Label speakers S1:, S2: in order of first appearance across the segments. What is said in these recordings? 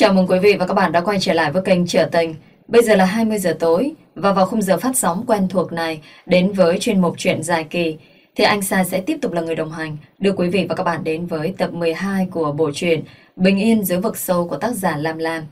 S1: Chào mừng quý vị và các bạn đã quay trở lại với kênh Trở Tình. Bây giờ là 20 giờ tối và vào khung giờ phát sóng quen thuộc này đến với chuyên mục chuyện dài kỳ thì anh Sa sẽ tiếp tục là người đồng hành đưa quý vị và các bạn đến với tập 12 của bộ truyện Bình Yên dưới vực sâu của tác giả Lam Lam.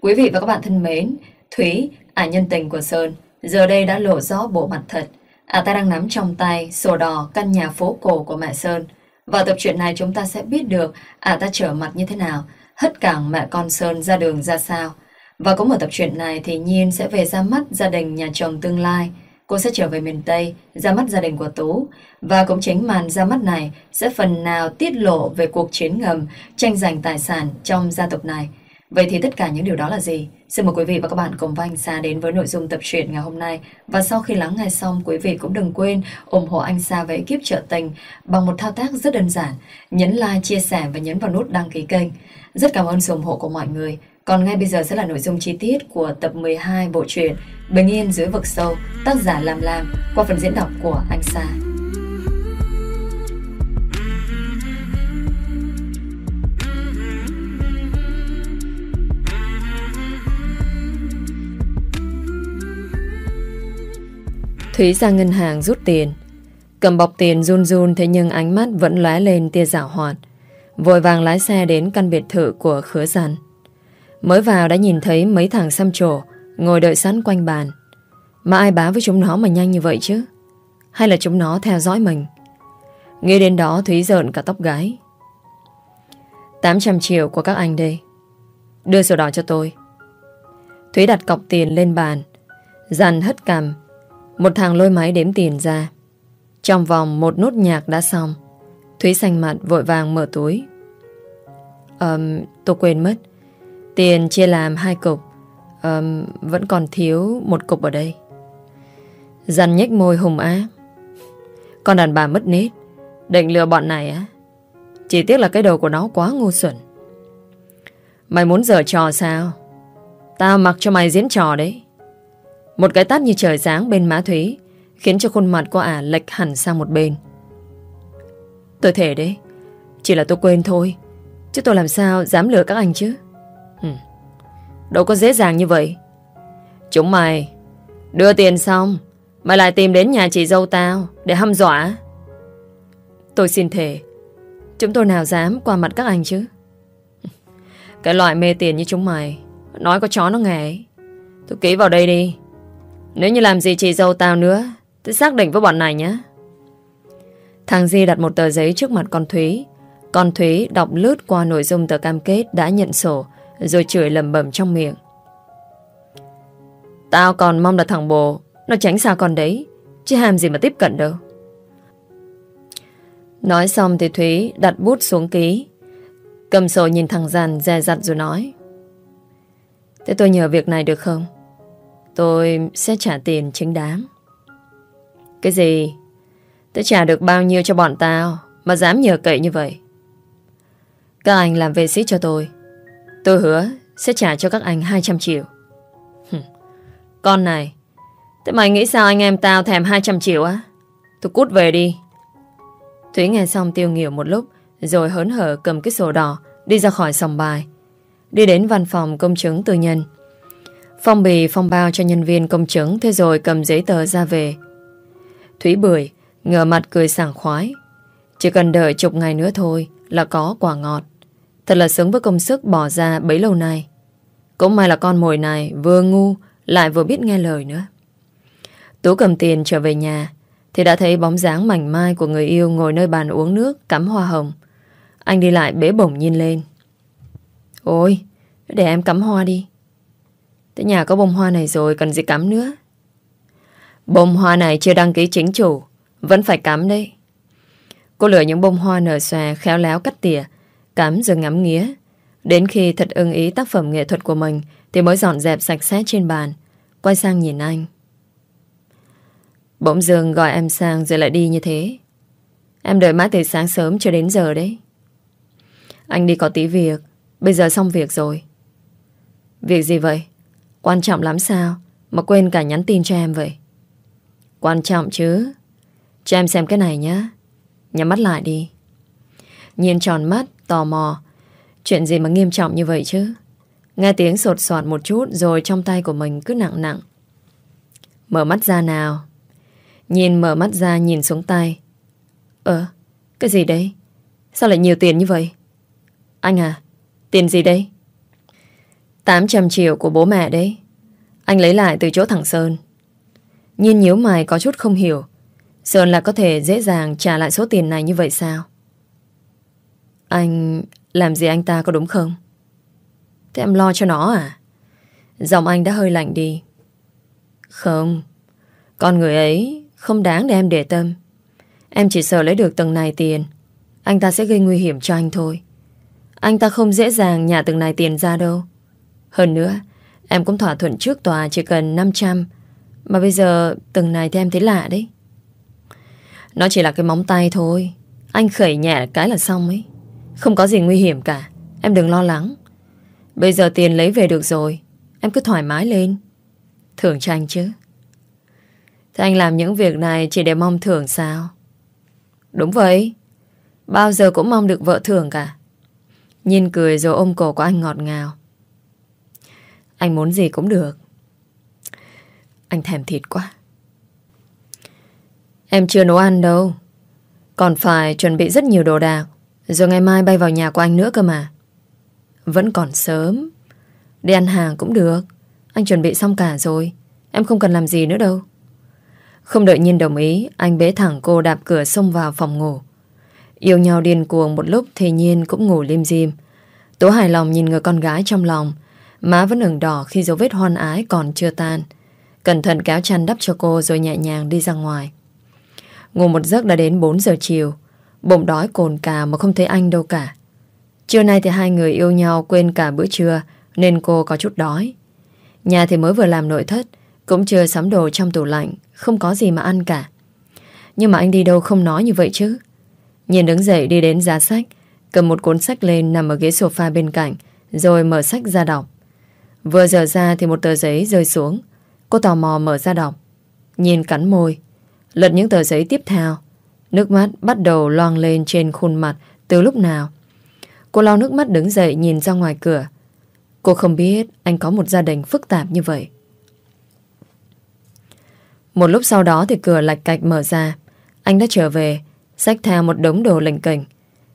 S1: Quý vị và các bạn thân mến, Thúy, ả nhân tình của Sơn, giờ đây đã lộ rõ bộ mặt thật. Ả ta đang nắm trong tay sổ đỏ căn nhà phố cổ của mẹ Sơn. Vào tập truyện này chúng ta sẽ biết được ả ta trở mặt như thế nào, hất cảng mẹ con Sơn ra đường ra sao. Và cũng ở tập truyện này thì Nhiên sẽ về ra mắt gia đình nhà chồng tương lai. Cô sẽ trở về miền Tây, ra mắt gia đình của Tú. Và cũng chính màn ra mắt này sẽ phần nào tiết lộ về cuộc chiến ngầm tranh giành tài sản trong gia tộc này. Vậy thì tất cả những điều đó là gì? Xin mời quý vị và các bạn cùng với anh Sa đến với nội dung tập truyện ngày hôm nay. Và sau khi lắng nghe xong, quý vị cũng đừng quên ủng hộ anh Sa và ekip trợ tình bằng một thao tác rất đơn giản. Nhấn like, chia sẻ và nhấn vào nút đăng ký kênh. Rất cảm ơn sự ủng hộ của mọi người. Còn ngay bây giờ sẽ là nội dung chi tiết của tập 12 bộ truyện Bình Yên dưới vực sâu, tác giả Lam Lam qua phần diễn đọc của anh Sa. Thúy ra ngân hàng rút tiền. Cầm bọc tiền run run thế nhưng ánh mắt vẫn lóe lên tia giả hoạt. Vội vàng lái xe đến căn biệt thự của khứa giàn. Mới vào đã nhìn thấy mấy thằng xăm trổ ngồi đợi sẵn quanh bàn. Mà ai bá với chúng nó mà nhanh như vậy chứ? Hay là chúng nó theo dõi mình? Nghĩ đến đó Thúy rợn cả tóc gái. 800 triệu của các anh đây. Đưa sổ đỏ cho tôi. Thúy đặt cọc tiền lên bàn. Dằn hất cằm một thằng lôi máy đếm tiền ra. Trong vòng một nốt nhạc đã xong Thúy xanh mặt vội vàng mở túi. Um, Tôi quên mất. Tiền chia làm hai cục. Um, Vẫn còn thiếu một cục ở đây. Dằn nhếch môi hùng á Con đàn bà mất nết. Định lừa bọn này á. Chỉ tiếc là cái đầu của nó quá ngu xuẩn. Mày muốn dở trò sao? Tao mặc cho mày diễn trò đấy một cái tát như trời sáng bên má Thúy, Khiến cho khuôn mặt của ả lệch hẳn sang một bên. Tôi thể đấy, Chỉ là tôi quên thôi, Chứ tôi làm sao dám lừa các anh chứ? Ừ. Đâu có dễ dàng như vậy. Chúng mày, Đưa tiền xong, Mày lại tìm đến nhà chị dâu tao Để hăm dọa. Tôi xin thề, Chúng tôi nào dám qua mặt các anh chứ? Cái loại mê tiền như chúng mày, Nói có chó nó nghe ấy. Tôi ký vào đây đi nếu như làm gì chị dâu tao nữa, Thì xác định với bọn này nhé. Thằng Di đặt một tờ giấy trước mặt con Thúy. Con Thúy đọc lướt qua nội dung tờ cam kết đã nhận sổ, Rồi chửi lầm bầm trong miệng. Tao còn mong là thằng bồ, Nó tránh xa con đấy, Chứ hàm gì mà tiếp cận đâu. Nói xong thì Thúy đặt bút xuống ký. Cầm sổ nhìn thằng Giàn dè dặt rồi nói. Thế tôi nhờ việc này được không? Tôi sẽ trả tiền chính đáng. Cái gì? Tôi trả được bao nhiêu cho bọn tao Mà dám nhờ cậy như vậy? Các anh làm vệ sĩ cho tôi. Tôi hứa sẽ trả cho các anh 200 triệu. Con này. Thế mày nghĩ sao anh em tao thèm 200 triệu á? Tôi cút về đi. Thúy nghe xong tiêu nghỉu một lúc, Rồi hớn hở cầm cái sổ đỏ, Đi ra khỏi sòng bài. Đi đến văn phòng công chứng tư nhân. Phong bì, phong bao cho nhân viên công chứng, Thế rồi cầm giấy tờ ra về. Thúy bưởi Ngờ mặt cười sảng khoái. Chỉ cần đợi chục ngày nữa thôi Là có quả ngọt. Thật là sướng với công sức bỏ ra bấy lâu nay. Cũng may là con mồi này Vừa ngu, lại vừa biết nghe lời nữa. Tú cầm tiền trở về nhà, Thì đã thấy bóng dáng mảnh mai Của người yêu ngồi nơi bàn uống nước, Cắm hoa hồng. Anh đi lại bế bổng nhìn lên. Ôi, để em cắm hoa đi. Tới nhà có bông hoa này rồi, cần gì cắm nữa? Bông hoa này chưa đăng ký chính chủ, Vẫn phải cắm đấy. Cô lựa những bông hoa nở xòe, Khéo léo cắt tỉa, Cắm rồi ngắm nghía. Đến khi thật ưng ý tác phẩm nghệ thuật của mình, Thì mới dọn dẹp sạch sẽ trên bàn, Quay sang nhìn anh. Bỗng dưng gọi em sang rồi lại đi như thế. Em đợi mãi từ sáng sớm cho đến giờ đấy. Anh đi có tí việc, Bây giờ xong việc rồi. Việc gì vậy? Quan trọng lắm sao Mà quên cả nhắn tin cho em vậy Quan trọng chứ Cho em xem cái này nhé Nhắm mắt lại đi nhìn tròn mắt, tò mò Chuyện gì mà nghiêm trọng như vậy chứ Nghe tiếng sột soạt một chút rồi trong tay của mình cứ nặng nặng. Mở mắt ra nào. Nhìn mở mắt ra nhìn xuống tay. Ờ, cái gì đấy? Sao lại nhiều tiền như vậy? Anh à, tiền gì đấy? 800 triệu của bố mẹ đấy. Anh lấy lại từ chỗ thằng Sơn. Nhìn nhíu mày có chút không hiểu. Sơn là có thể dễ dàng trả lại số tiền này như vậy sao? Anh làm gì anh ta có đúng không? Thế em lo cho nó à? Giọng anh đã hơi lạnh đi. Không, con người ấy không đáng để em để tâm. Em chỉ sợ lấy được từng này tiền. Anh ta sẽ gây nguy hiểm cho anh thôi. Anh ta không dễ dàng nhả từng này tiền ra đâu. Hơn nữa, em cũng thỏa thuận trước tòa chỉ cần 500. Mà bây giờ từng này thì em thấy lạ đấy. Nó chỉ là cái móng tay thôi. Anh khẩy nhẹ cái là xong ấy. Không có gì nguy hiểm cả. Em đừng lo lắng. Bây giờ tiền lấy về được rồi. Em cứ thoải mái lên. Thưởng cho anh chứ. Thế anh làm những việc này chỉ để mong thưởng sao? Đúng vậy. Bao giờ cũng mong được vợ thưởng cả. Nhìn cười rồi ôm cổ của anh ngọt ngào. Anh muốn gì cũng được. Anh thèm thịt quá. Em chưa nấu ăn đâu. Còn phải chuẩn bị rất nhiều đồ đạc. Rồi ngày mai bay vào nhà của anh nữa cơ mà. Vẫn còn sớm. Đi ăn hàng cũng được. Anh chuẩn bị xong cả rồi. Em không cần làm gì nữa đâu. Không đợi Nhiên đồng ý, anh bế thẳng cô đạp cửa xông vào phòng ngủ. Yêu nhau điên cuồng một lúc thì Nhiên cũng ngủ lim dim. Tố hài lòng nhìn người con gái trong lòng. Má vẫn ửng đỏ khi dấu vết hoan ái còn chưa tan. Cẩn thận kéo chăn đắp cho cô rồi nhẹ nhàng đi ra ngoài. Ngủ một giấc đã đến 4 giờ chiều. Bụng đói cồn cà mà không thấy anh đâu cả. Trưa nay thì hai người yêu nhau quên cả bữa trưa, nên cô có chút đói. Nhà thì mới vừa làm nội thất, cũng chưa sắm đồ trong tủ lạnh, Không có gì mà ăn cả Nhưng mà anh đi đâu không nói như vậy chứ Nhìn đứng dậy đi đến giá sách, Cầm một cuốn sách lên nằm ở ghế sofa bên cạnh, Rồi mở sách ra đọc Vừa dở ra thì một tờ giấy rơi xuống Cô tò mò mở ra đọc Nhìn cắn môi Lật những tờ giấy tiếp theo Nước mắt bắt đầu loang lên trên khuôn mặt Từ lúc nào Cô lau nước mắt đứng dậy nhìn ra ngoài cửa Cô không biết anh có một gia đình phức tạp như vậy một lúc sau đó thì cửa lạch cạch mở ra. Anh đã trở về, xách theo một đống đồ lệnh kỉnh.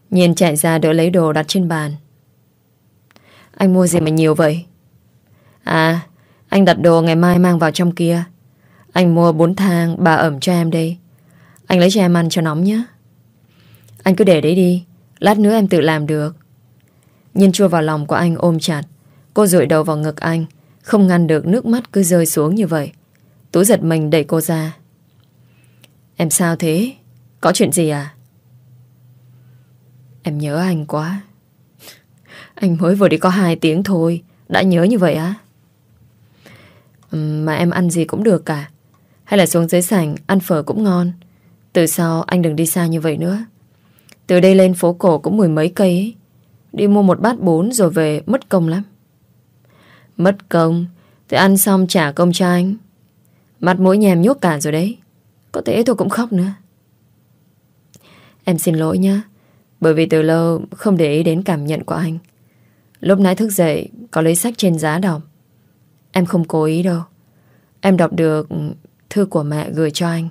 S1: Nhìn chạy ra đỡ lấy đồ đặt trên bàn. Anh mua gì mà nhiều vậy? À, anh đặt đồ ngày mai mang vào trong kia. Anh mua bún thang, bà ẩm cho em đây. Anh lấy cho em ăn cho nóng nhé. Anh cứ để đấy đi, lát nữa em tự làm được. Nhìn chua vào lòng của anh ôm chặt. Cô rụi đầu vào ngực anh, không ngăn được nước mắt cứ rơi xuống như vậy. Tú giật mình đẩy cô ra Em sao thế? Có chuyện gì à? Em nhớ anh quá Anh mới vừa đi có hai tiếng thôi Đã nhớ như vậy á mà em ăn gì cũng được cả. Hay là xuống dưới sảnh, Ăn phở cũng ngon. Từ sau, anh đừng đi xa như vậy nữa. Từ đây lên phố cổ cũng mười mấy cây ấy. Đi mua một bát bún rồi về, Mất công lắm. Mất công? Thì ăn xong trả công cho anh. Mặt mũi nhèm em nhốt cả rồi đấy. Có thể tôi cũng khóc nữa. Em xin lỗi nhé Bởi vì từ lâu không để ý đến cảm nhận của anh. Lúc nãy thức dậy, Có lấy sách trên giá đọc. Em không cố ý đâu. Em đọc được thư của mẹ gửi cho anh.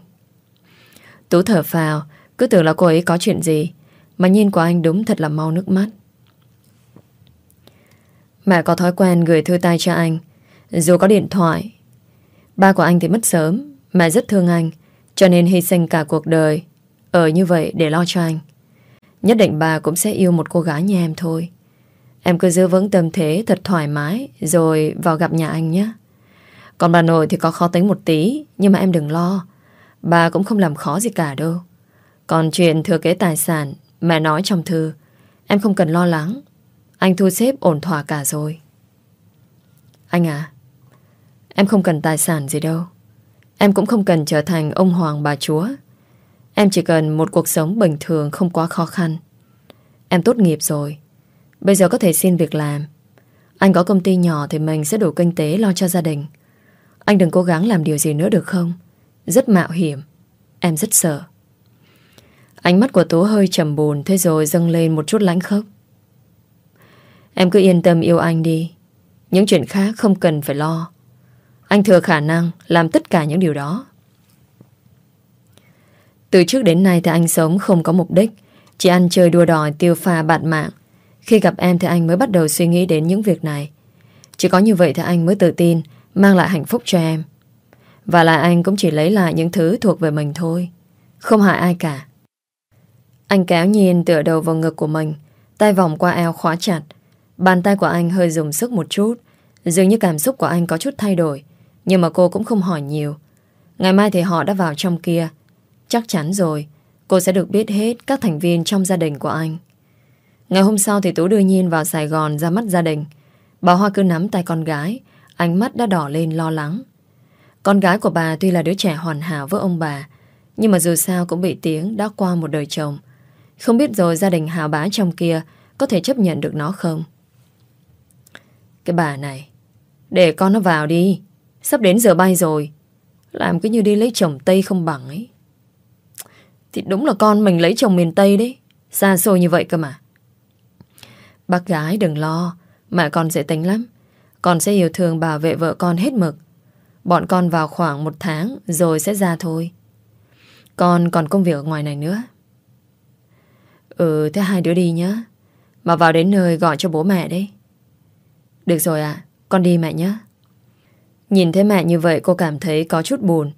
S1: Tú thở phào, Cứ tưởng là cô ấy có chuyện gì, Mà nhìn của anh đúng thật là mau nước mắt. Mẹ có thói quen gửi thư tay cho anh, Dù có điện thoại. Ba của anh thì mất sớm, Mẹ rất thương anh, Cho nên hy sinh cả cuộc đời Ở như vậy để lo cho anh. Nhất định bà cũng sẽ yêu một cô gái như em thôi. Em cứ giữ vững tâm thế Thật thoải mái Rồi vào gặp nhà anh nhé. Còn bà nội thì có khó tính một tí, Nhưng mà em đừng lo. Bà cũng không làm khó gì cả đâu. Còn chuyện thừa kế tài sản, Mẹ nói trong thư, Em không cần lo lắng. Anh thu xếp ổn thỏa cả rồi. Anh à Em không cần tài sản gì đâu. Em cũng không cần trở thành ông hoàng bà chúa. Em chỉ cần một cuộc sống bình thường không quá khó khăn. Em tốt nghiệp rồi. Bây giờ có thể xin việc làm. Anh có công ty nhỏ thì mình sẽ đủ kinh tế lo cho gia đình. Anh đừng cố gắng làm điều gì nữa được không Rất mạo hiểm Em rất sợ Ánh mắt của Tố hơi trầm buồn Thế rồi dâng lên một chút lãnh khốc Em cứ yên tâm yêu anh đi Những chuyện khác không cần phải lo. Anh thừa khả năng làm tất cả những điều đó. Từ trước đến nay thì anh sống không có mục đích. Chỉ ăn chơi đua đòi, tiêu pha bạt mạng. Khi gặp em thì anh mới bắt đầu suy nghĩ đến những việc này. Chỉ có như vậy thì anh mới tự tin mang lại hạnh phúc cho em. Và lại anh cũng chỉ lấy lại những thứ thuộc về mình thôi. Không hại ai cả. Anh kéo nhìn tựa đầu vào ngực của mình, tay vòng qua eo khóa chặt. Bàn tay của anh hơi dùng sức một chút. Dường như cảm xúc của anh có chút thay đổi. Nhưng mà cô cũng không hỏi nhiều. Ngày mai thì họ đã vào trong kia. Chắc chắn rồi, cô sẽ được biết hết các thành viên trong gia đình của anh. Ngày hôm sau thì Tú đưa Nhiên vào Sài Gòn ra mắt gia đình. Bà Hoa cứ nắm tay con gái, ánh mắt đã đỏ lên lo lắng. Con gái của bà tuy là đứa trẻ hoàn hảo với ông bà, nhưng mà dù sao cũng bị tiếng đã qua một đời chồng. Không biết rồi gia đình hào bá trong kia có thể chấp nhận được nó không? Cái bà này, để con nó vào đi. Sắp đến giờ bay rồi. Làm cứ như đi lấy chồng Tây không bằng ấy. Thì đúng là con mình lấy chồng miền Tây đấy. Xa xôi như vậy cơ mà. Bác gái đừng lo. Mẹ con sẽ tính lắm. Con sẽ yêu thương bảo vệ vợ con hết mực. Bọn con vào khoảng một tháng rồi sẽ ra thôi. Con còn công việc ở ngoài này nữa. Ừ, thế hai đứa đi nhé. Mà vào đến nơi gọi cho bố mẹ đấy. Được rồi ạ, con đi mẹ nhé. Nhìn thấy mẹ như vậy cô cảm thấy có chút buồn.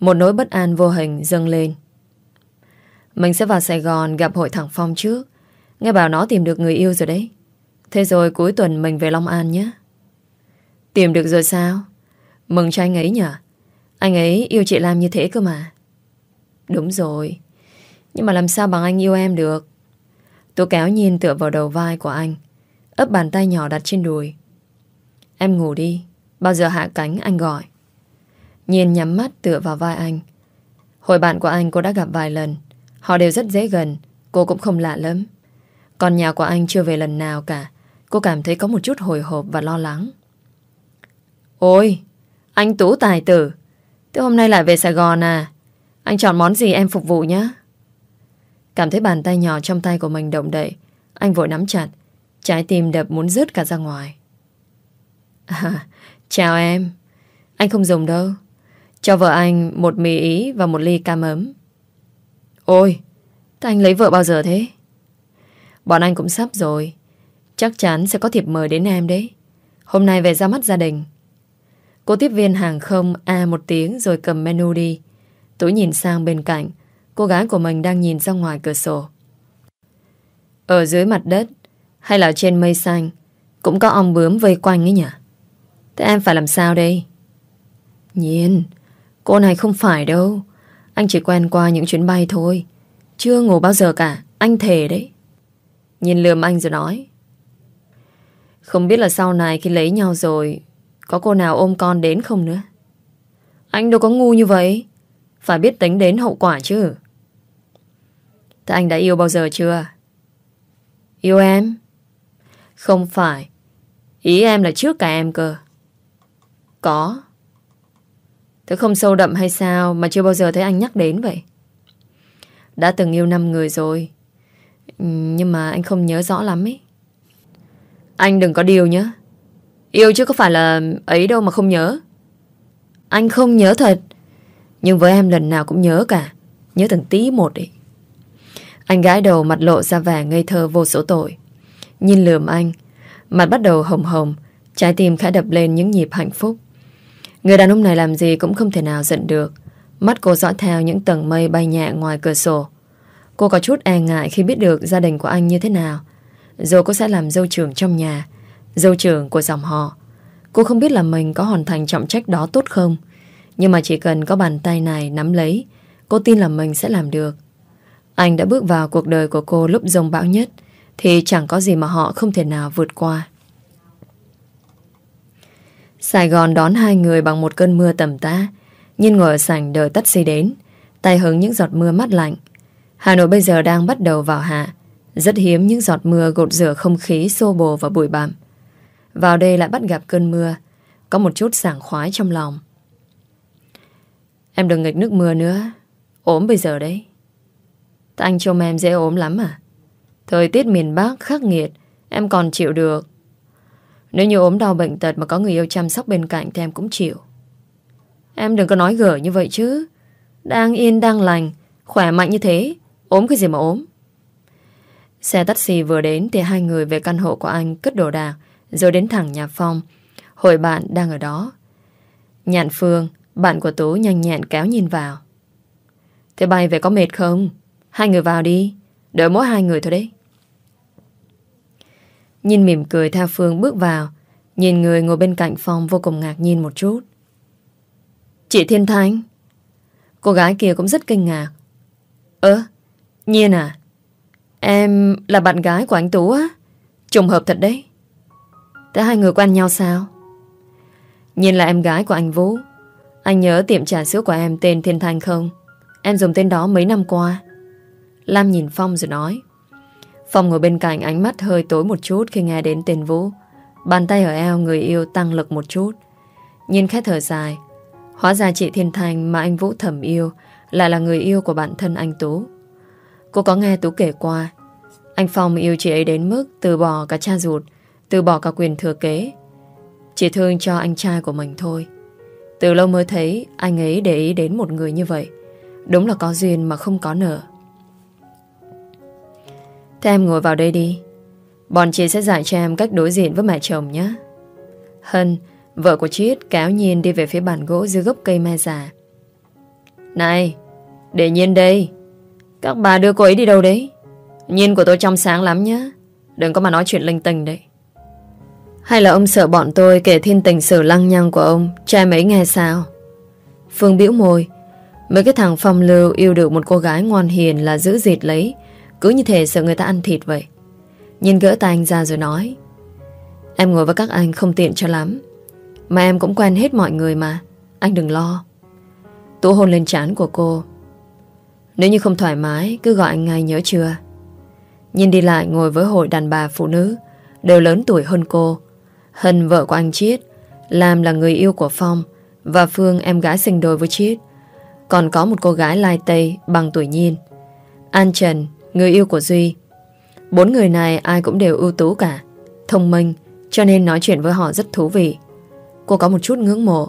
S1: Một nỗi bất an vô hình dâng lên. Mình sẽ vào Sài Gòn gặp hội thằng Phong trước. Nghe bảo nó tìm được người yêu rồi đấy. Thế rồi cuối tuần mình về Long An nhé. Tìm được rồi sao? Mừng cho anh ấy nhở Anh ấy yêu chị Lam như thế cơ mà. Đúng rồi. Nhưng mà làm sao bằng anh yêu em được? Tôi kéo nhìn tựa vào đầu vai của anh. ấp bàn tay nhỏ đặt trên đùi. Em ngủ đi. Bao giờ hạ cánh anh gọi. nhìn nhắm mắt tựa vào vai anh. Hồi bạn của anh cô đã gặp vài lần. Họ đều rất dễ gần. Cô cũng không lạ lắm. Còn nhà của anh chưa về lần nào cả. Cô cảm thấy có một chút hồi hộp và lo lắng. Ôi, anh Tú tài tử. Thế hôm nay lại về Sài Gòn à? Anh chọn món gì em phục vụ nhé. Cảm thấy bàn tay nhỏ trong tay của mình động đậy. Anh vội nắm chặt. Trái tim đập muốn rớt cả ra ngoài. À, chào em. Anh không dùng đâu. Cho vợ anh một mì ý và một ly cam ấm. Ôi, thế anh lấy vợ bao giờ thế? Bọn anh cũng sắp rồi. Chắc chắn sẽ có thiệp mời đến em đấy. Hôm nay về ra mắt gia đình. Cô tiếp viên hàng không A một tiếng rồi cầm menu đi. Tôi nhìn sang bên cạnh. Cô gái của mình đang nhìn ra ngoài cửa sổ. Ở dưới mặt đất hay là trên mây xanh cũng có ong bướm vây quanh ấy nhỉ? Thế em phải làm sao đây? Nhiên, cô này không phải đâu. Anh chỉ quen qua những chuyến bay thôi. Chưa ngủ bao giờ cả, anh thề đấy. Nhìn lườm anh rồi nói. Không biết là sau này khi lấy nhau rồi có cô nào ôm con đến không nữa. Anh đâu có ngu như vậy. Phải biết tính đến hậu quả chứ. Thế anh đã yêu bao giờ chưa? Yêu em? Không phải. Ý em là trước cả em cơ. Có. Thế không sâu đậm hay sao mà chưa bao giờ thấy anh nhắc đến vậy? Đã từng yêu năm người rồi. Nhưng mà anh không nhớ rõ lắm ấy. Anh đừng có điều nhé. Yêu chứ có phải là ấy đâu mà không nhớ. Anh không nhớ thật. Nhưng với em lần nào cũng nhớ cả. Nhớ từng tí một ấy. Anh gái đầu mặt lộ ra vẻ ngây thơ vô số tội. Nhìn lườm anh. Mặt bắt đầu hồng hồng. Trái tim khẽ đập lên những nhịp hạnh phúc. Người đàn ông này làm gì cũng không thể nào giận được. Mắt cô dõi theo những tầng mây bay nhẹ ngoài cửa sổ. Cô có chút e ngại khi biết được gia đình của anh như thế nào. Rồi cô sẽ làm dâu trưởng trong nhà, dâu trưởng của dòng họ. Cô không biết là mình có hoàn thành trọng trách đó tốt không. Nhưng mà chỉ cần có bàn tay này nắm lấy, cô tin là mình sẽ làm được. Anh đã bước vào cuộc đời của cô lúc rông bão nhất, thì chẳng có gì mà họ không thể nào vượt qua. Sài Gòn đón hai người bằng một cơn mưa tầm tá. Nhìn ngồi ở sảnh đợi taxi đến, tay hứng những giọt mưa mát lạnh. Hà Nội bây giờ đang bắt đầu vào hạ. Rất hiếm những giọt mưa gột rửa không khí xô bồ và bụi bặm. Vào đây lại bắt gặp cơn mưa, có một chút sảng khoái trong lòng. Em đừng nghịch nước mưa nữa, ốm bây giờ đấy. Anh trông em dễ ốm lắm à? Thời tiết miền Bắc khắc nghiệt, em còn chịu được. Nếu như ốm đau bệnh tật mà có người yêu chăm sóc bên cạnh thì em cũng chịu. Em đừng có nói gở như vậy chứ. Đang yên đang lành, khỏe mạnh như thế, ốm cái gì mà ốm. Xe taxi vừa đến thì hai người về căn hộ của anh cất đồ đạc rồi đến thẳng nhà Phong. Hội bạn đang ở đó. Nhạn Phương, bạn của Tú nhanh nhẹn kéo nhìn vào. Thế bay về có mệt không? Hai người vào đi. Đợi mỗi hai người thôi đấy. Nhìn mỉm cười theo Phương bước vào. Nhìn người ngồi bên cạnh Phong vô cùng ngạc nhiên một chút. Chị Thiên Thanh. Cô gái kia cũng rất kinh ngạc. Ơ, Nhiên à? Em là bạn gái của anh Tú á? Trùng hợp thật đấy. Thế hai người quen nhau sao? Nhiên là em gái của anh Vũ. Anh nhớ tiệm trà sữa của em tên Thiên Thanh không? Em dùng tên đó mấy năm qua. Lam nhìn Phong rồi nói. Phong ngồi bên cạnh ánh mắt hơi tối một chút khi nghe đến tên Vũ. Bàn tay ở eo người yêu tăng lực một chút. Nhìn khẽ thở dài. Hóa ra chị Thiên Thanh mà anh Vũ thầm yêu lại là người yêu của bạn thân anh Tú. Cô có nghe Tú kể qua. Anh Phong yêu chị ấy đến mức từ bỏ cả cha ruột, từ bỏ cả quyền thừa kế. Chỉ thương cho anh trai của mình thôi. Từ lâu mới thấy anh ấy để ý đến một người như vậy. Đúng là có duyên mà không có nợ. Thế em ngồi vào đây đi. Bọn chị sẽ dạy cho em cách đối diện với mẹ chồng nhé. Hân, vợ của chiết kéo Nhiên đi về phía bàn gỗ dưới gốc cây me già. Này, để Nhiên đây. Các bà đưa cô ấy đi đâu đấy? Nhiên của tôi trong sáng lắm nhé. Đừng có mà nói chuyện linh tinh đấy. Hay là ông sợ bọn tôi kể thiên tình sử lăng nhăng của ông cho em ấy nghe sao? Phương biểu môi. Mấy cái thằng phong lưu yêu được một cô gái ngoan hiền là giữ dịt lấy. Cứ như thể sợ người ta ăn thịt vậy. Nhìn gỡ tay anh ra rồi nói. Em ngồi với các anh không tiện cho lắm. Mà em cũng quen hết mọi người mà. Anh đừng lo. Tú hôn lên trán của cô. Nếu như không thoải mái, cứ gọi anh ngay nhớ chưa? Nhìn đi lại ngồi với hội đàn bà phụ nữ, đều lớn tuổi hơn cô. Hân vợ của anh Chiết. Lam là người yêu của Phong Và Phương em gái sinh đôi với Chiết. Còn có một cô gái lai tây bằng tuổi nhiên. An Trần, Người yêu của Duy. Bốn người này ai cũng đều ưu tú cả, Thông minh, Cho nên nói chuyện với họ rất thú vị. Cô có một chút ngưỡng mộ,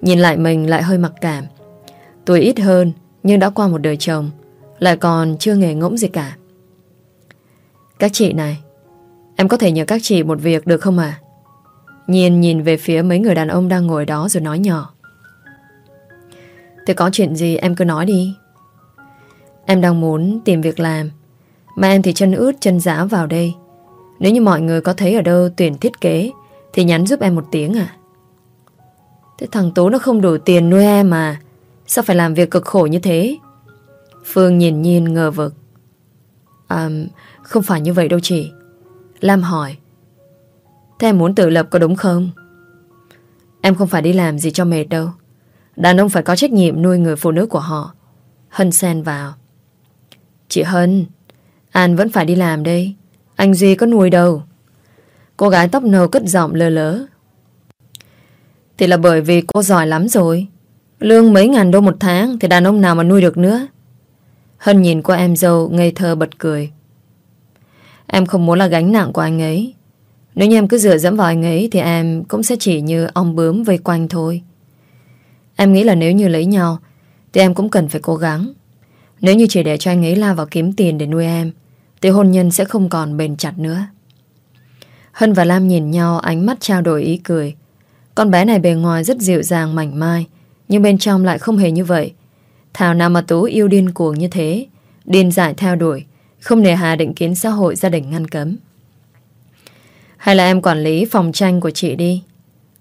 S1: Nhìn lại mình lại hơi mặc cảm. Tuổi ít hơn, Nhưng đã qua một đời chồng, Lại còn chưa nghề ngỗng gì cả. Các chị này, Em có thể nhờ các chị một việc được không à Nhiên nhìn về phía mấy người đàn ông đang ngồi đó rồi nói nhỏ. Thế có chuyện gì em cứ nói đi. Em đang muốn tìm việc làm. Mà em thì chân ướt chân dã vào đây. Nếu như mọi người có thấy ở đâu tuyển thiết kế thì nhắn giúp em một tiếng à. Thế thằng Tú nó không đủ tiền nuôi em mà. Sao phải làm việc cực khổ như thế? Phương nhìn nhìn ngờ vực. À, không phải như vậy đâu chị. Lam hỏi. Thế em muốn tự lập có đúng không? Em không phải đi làm gì cho mệt đâu. Đàn ông phải có trách nhiệm nuôi người phụ nữ của họ. Hân xen vào. Chị Hân, An vẫn phải đi làm đây. Anh Duy có nuôi đâu. Cô gái tóc nâu cất giọng lơ lớ. Thì là bởi vì cô giỏi lắm rồi. Lương mấy ngàn đô một tháng thì đàn ông nào mà nuôi được nữa. Hân nhìn qua em dâu ngây thơ bật cười. Em không muốn là gánh nặng của anh ấy. Nếu như em cứ dựa dẫm vào anh ấy Thì em cũng sẽ chỉ như ong bướm vây quanh thôi. Em nghĩ là nếu như lấy nhau Thì em cũng cần phải cố gắng. Nếu như chỉ để cho anh ấy la vào kiếm tiền để nuôi em Thì hôn nhân sẽ không còn bền chặt nữa. Hân và Lam nhìn nhau, Ánh mắt trao đổi ý cười. Con bé này bề ngoài rất dịu dàng, mảnh mai, Nhưng bên trong lại không hề như vậy. Thảo nào mà Tú yêu điên cuồng như thế, Điên dại theo đuổi, Không nề hà định kiến xã hội gia đình ngăn cấm hay là em quản lý phòng tranh của chị đi.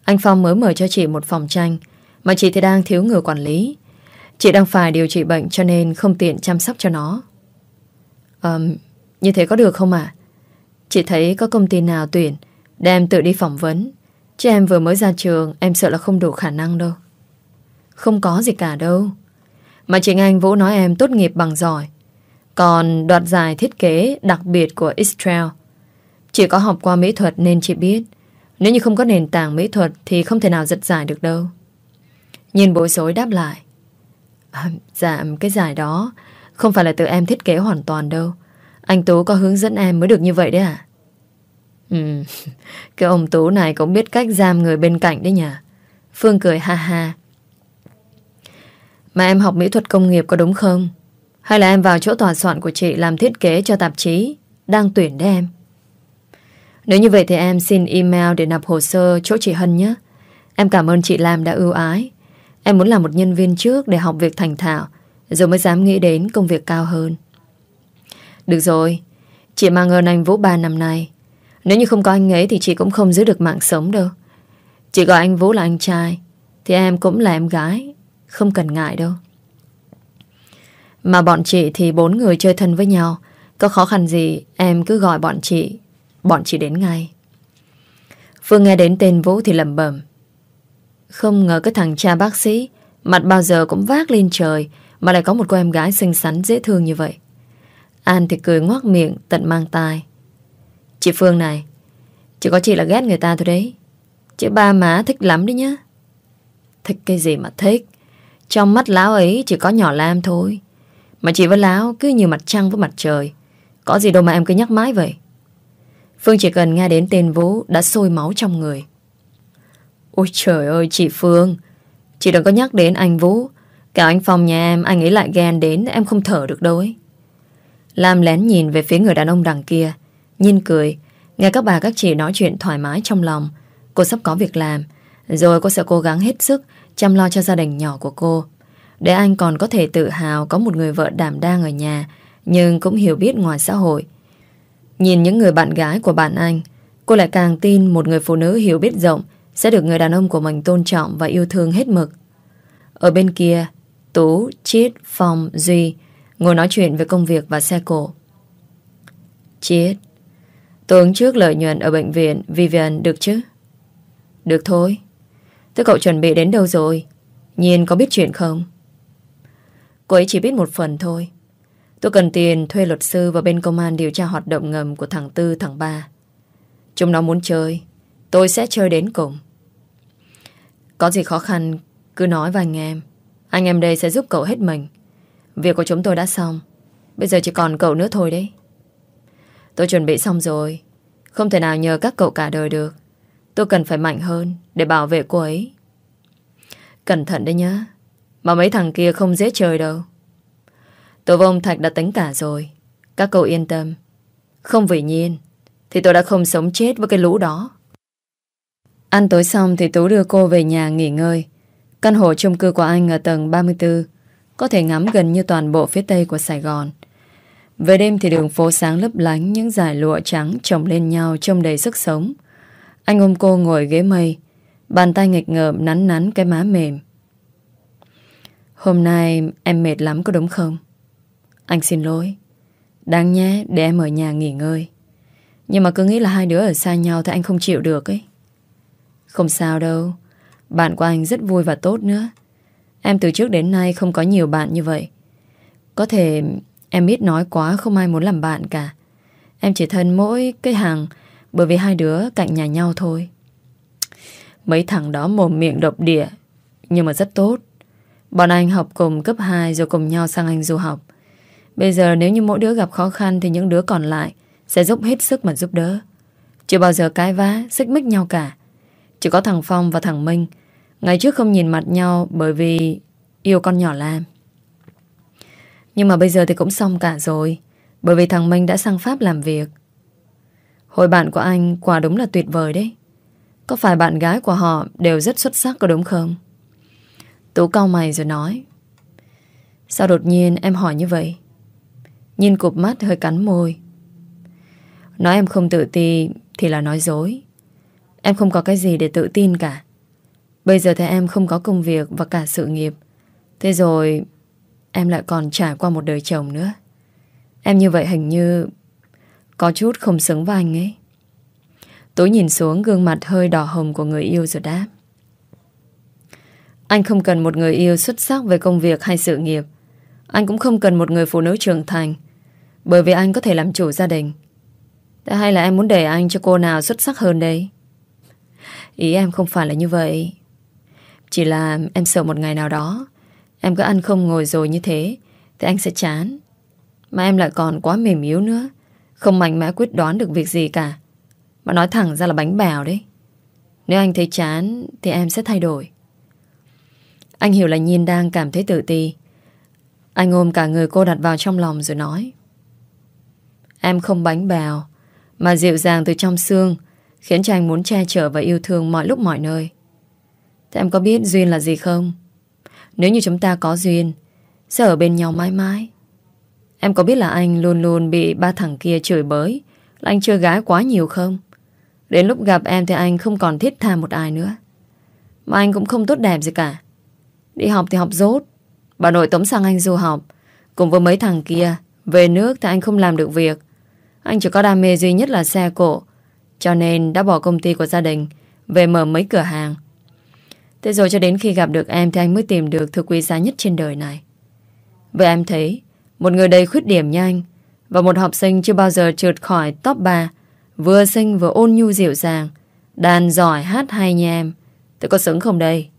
S1: Anh Phong mới mở cho chị một phòng tranh Mà chị thì đang thiếu người quản lý. Chị đang phải điều trị bệnh Cho nên không tiện chăm sóc cho nó. Um, Như thế có được không ạ? Chị thấy có công ty nào tuyển Để em tự đi phỏng vấn. Chứ em vừa mới ra trường Em sợ là không đủ khả năng đâu. Không có gì cả đâu. Mà chị Anh Vũ nói em tốt nghiệp bằng giỏi. Còn đoạt giải thiết kế đặc biệt của Israel chỉ có học qua mỹ thuật nên chị biết Nếu như không có nền tảng mỹ thuật Thì không thể nào giật giải được đâu Nhìn bối rối đáp lại à, Dạ cái giải đó Không phải là tự em thiết kế hoàn toàn đâu Anh Tú có hướng dẫn em mới được như vậy đấy à Ừ, cái ông Tú này cũng biết cách giam người bên cạnh đấy nhỉ. Phương cười ha ha. Mà em học mỹ thuật công nghiệp có đúng không? Hay là em vào chỗ tòa soạn của chị làm thiết kế cho tạp chí đang tuyển đấy em? Nếu như vậy thì em xin email để nạp hồ sơ chỗ chị Hân nhé. Em cảm ơn chị Lam đã ưu ái. Em muốn làm một nhân viên trước để học việc thành thạo rồi mới dám nghĩ đến công việc cao hơn. Được rồi, chị mang ơn anh Vũ 3 năm nay. Nếu như không có anh ấy thì chị cũng không giữ được mạng sống đâu. Chị gọi anh Vũ là anh trai thì em cũng là em gái. Không cần ngại đâu. Mà bọn chị thì bốn người chơi thân với nhau. Có khó khăn gì em cứ gọi bọn chị. Bọn chị đến ngay. Phương nghe đến tên Vũ thì lầm bẩm. Không ngờ cái thằng cha bác sĩ, Mặt bao giờ cũng vác lên trời, Mà lại có một cô em gái xinh xắn, dễ thương như vậy. An thì cười ngoác miệng, Tận mang tai. Chị Phương này, Chỉ có chị là ghét người ta thôi đấy. Chứ ba má thích lắm đấy nhá. Thích cái gì mà thích. Trong mắt lão ấy chỉ có nhỏ lam thôi. Mà chị với lão cứ như mặt trăng với mặt trời. Có gì đâu mà em cứ nhắc mãi vậy. Phương chỉ cần nghe đến tên Vũ Đã sôi máu trong người. Ôi trời ơi, chị Phương. Chị đừng có nhắc đến anh Vũ. Cả anh Phong nhà em, Anh ấy lại ghen đến em không thở được đâu ấy. Lam lén nhìn về phía người đàn ông đằng kia, Nhìn cười, Nghe các bà các chị nói chuyện thoải mái trong lòng. Cô sắp có việc làm, Rồi cô sẽ cố gắng hết sức Chăm lo cho gia đình nhỏ của cô. Để anh còn có thể tự hào Có một người vợ đảm đang ở nhà, Nhưng cũng hiểu biết ngoài xã hội. Nhìn những người bạn gái của bạn anh Cô lại càng tin một người phụ nữ hiểu biết rộng Sẽ được người đàn ông của mình tôn trọng Và yêu thương hết mực. Ở bên kia Tú, Chiết, Phong, Duy Ngồi nói chuyện về công việc và xe cổ Chiết Tôi ứng trước lợi nhuận ở bệnh viện Vivian được chứ? Được thôi. Thế cậu chuẩn bị đến đâu rồi? Nhìn có biết chuyện không? Cô ấy chỉ biết một phần thôi. Tôi cần tiền thuê luật sư và bên công an điều tra hoạt động ngầm của thằng Tư, thằng Ba. Chúng nó muốn chơi, tôi sẽ chơi đến cùng. Có gì khó khăn, cứ nói với anh em. Anh em đây sẽ giúp cậu hết mình. Việc của chúng tôi đã xong. Bây giờ chỉ còn cậu nữa thôi đấy. Tôi chuẩn bị xong rồi. Không thể nào nhờ các cậu cả đời được. Tôi cần phải mạnh hơn để bảo vệ cô ấy. Cẩn thận đấy nhá. Mà mấy thằng kia không dễ chơi đâu. Tôi và ông Thạch đã tính cả rồi. Các cậu yên tâm. Không vì nhiên, Thì tôi đã không sống chết với cái lũ đó. Ăn tối xong thì Tú đưa cô về nhà nghỉ ngơi. Căn hộ chung cư của anh ở tầng 34 Có thể ngắm gần như toàn bộ phía tây của Sài Gòn. Về đêm thì đường phố sáng lấp lánh, Những dải lụa trắng chồng lên nhau Trông đầy sức sống. Anh ôm cô ngồi ghế mây, Bàn tay nghịch ngợm nắn nắn cái má mềm. Hôm nay em mệt lắm có đúng không? Anh xin lỗi. Đáng nhé, để em ở nhà nghỉ ngơi. Nhưng mà cứ nghĩ là hai đứa ở xa nhau Thì anh không chịu được ấy. Không sao đâu. Bạn của anh rất vui và tốt nữa. Em từ trước đến nay không có nhiều bạn như vậy. Có thể em ít nói quá, Không ai muốn làm bạn cả. Em chỉ thân mỗi cái hàng Bởi vì hai đứa cạnh nhà nhau thôi. Mấy thằng đó mồm miệng độc địa, Nhưng mà rất tốt. Bọn anh học cùng cấp 2 Rồi cùng nhau sang Anh du học. Bây giờ nếu như mỗi đứa gặp khó khăn Thì những đứa còn lại Sẽ giúp hết sức mà giúp đỡ. Chưa bao giờ cãi vã, xích mích nhau cả. Chỉ có thằng Phong và thằng Minh Ngày trước không nhìn mặt nhau Bởi vì yêu con nhỏ Lam. Nhưng mà bây giờ thì cũng xong cả rồi Bởi vì thằng Minh đã sang Pháp làm việc. Hội bạn của anh Quả đúng là tuyệt vời đấy. Có phải bạn gái của họ Đều rất xuất sắc có đúng không? Tú cau mày rồi nói. Sao đột nhiên em hỏi như vậy? Nhìn cụp mắt hơi cắn môi. Nói em không tự ti Thì là nói dối. Em không có cái gì để tự tin cả. Bây giờ thì em không có công việc Và cả sự nghiệp. Thế rồi Em lại còn trải qua một đời chồng nữa. Em như vậy hình như Có chút không xứng với anh ấy. Tối nhìn xuống, gương mặt hơi đỏ hồng của người yêu rồi đáp. Anh không cần một người yêu xuất sắc về công việc hay sự nghiệp. Anh cũng không cần một người phụ nữ trưởng thành bởi vì anh có thể làm chủ gia đình. Thế hay là em muốn để anh cho cô nào xuất sắc hơn đấy? Ý em không phải là như vậy. Chỉ là em sợ một ngày nào đó, Em cứ ăn không ngồi rồi như thế, Thì anh sẽ chán. Mà em lại còn quá mềm yếu nữa, Không mạnh mẽ quyết đoán được việc gì cả. Mà nói thẳng ra là bánh bèo đấy. Nếu anh thấy chán, Thì em sẽ thay đổi. Anh hiểu là Nhiên đang cảm thấy tự ti. Anh ôm cả người cô đặt vào trong lòng rồi nói. Em không bánh bèo, Mà dịu dàng từ trong xương, Khiến cho anh muốn che chở và yêu thương mọi lúc mọi nơi. Thế em có biết duyên là gì không? Nếu như chúng ta có duyên, Sẽ ở bên nhau mãi mãi. Em có biết là anh luôn luôn bị ba thằng kia chửi bới, Là anh chơi gái quá nhiều không? Đến lúc gặp em thì anh không còn thiết tha một ai nữa. Mà anh cũng không tốt đẹp gì cả. Đi học thì học dốt. Bà nội tống sang anh du học. Cùng với mấy thằng kia, Về nước thì anh không làm được việc. Anh chỉ có đam mê duy nhất là xe cộ, Cho nên đã bỏ công ty của gia đình, Về mở mấy cửa hàng. Thế rồi cho đến khi gặp được em Thì anh mới tìm được thứ quý giá nhất trên đời này. Vậy em thấy, Một người đầy khuyết điểm như anh Và một học sinh chưa bao giờ trượt khỏi top 3 Vừa xinh vừa ôn nhu dịu dàng, Đàn giỏi hát hay nha em, Tôi có xứng không đây?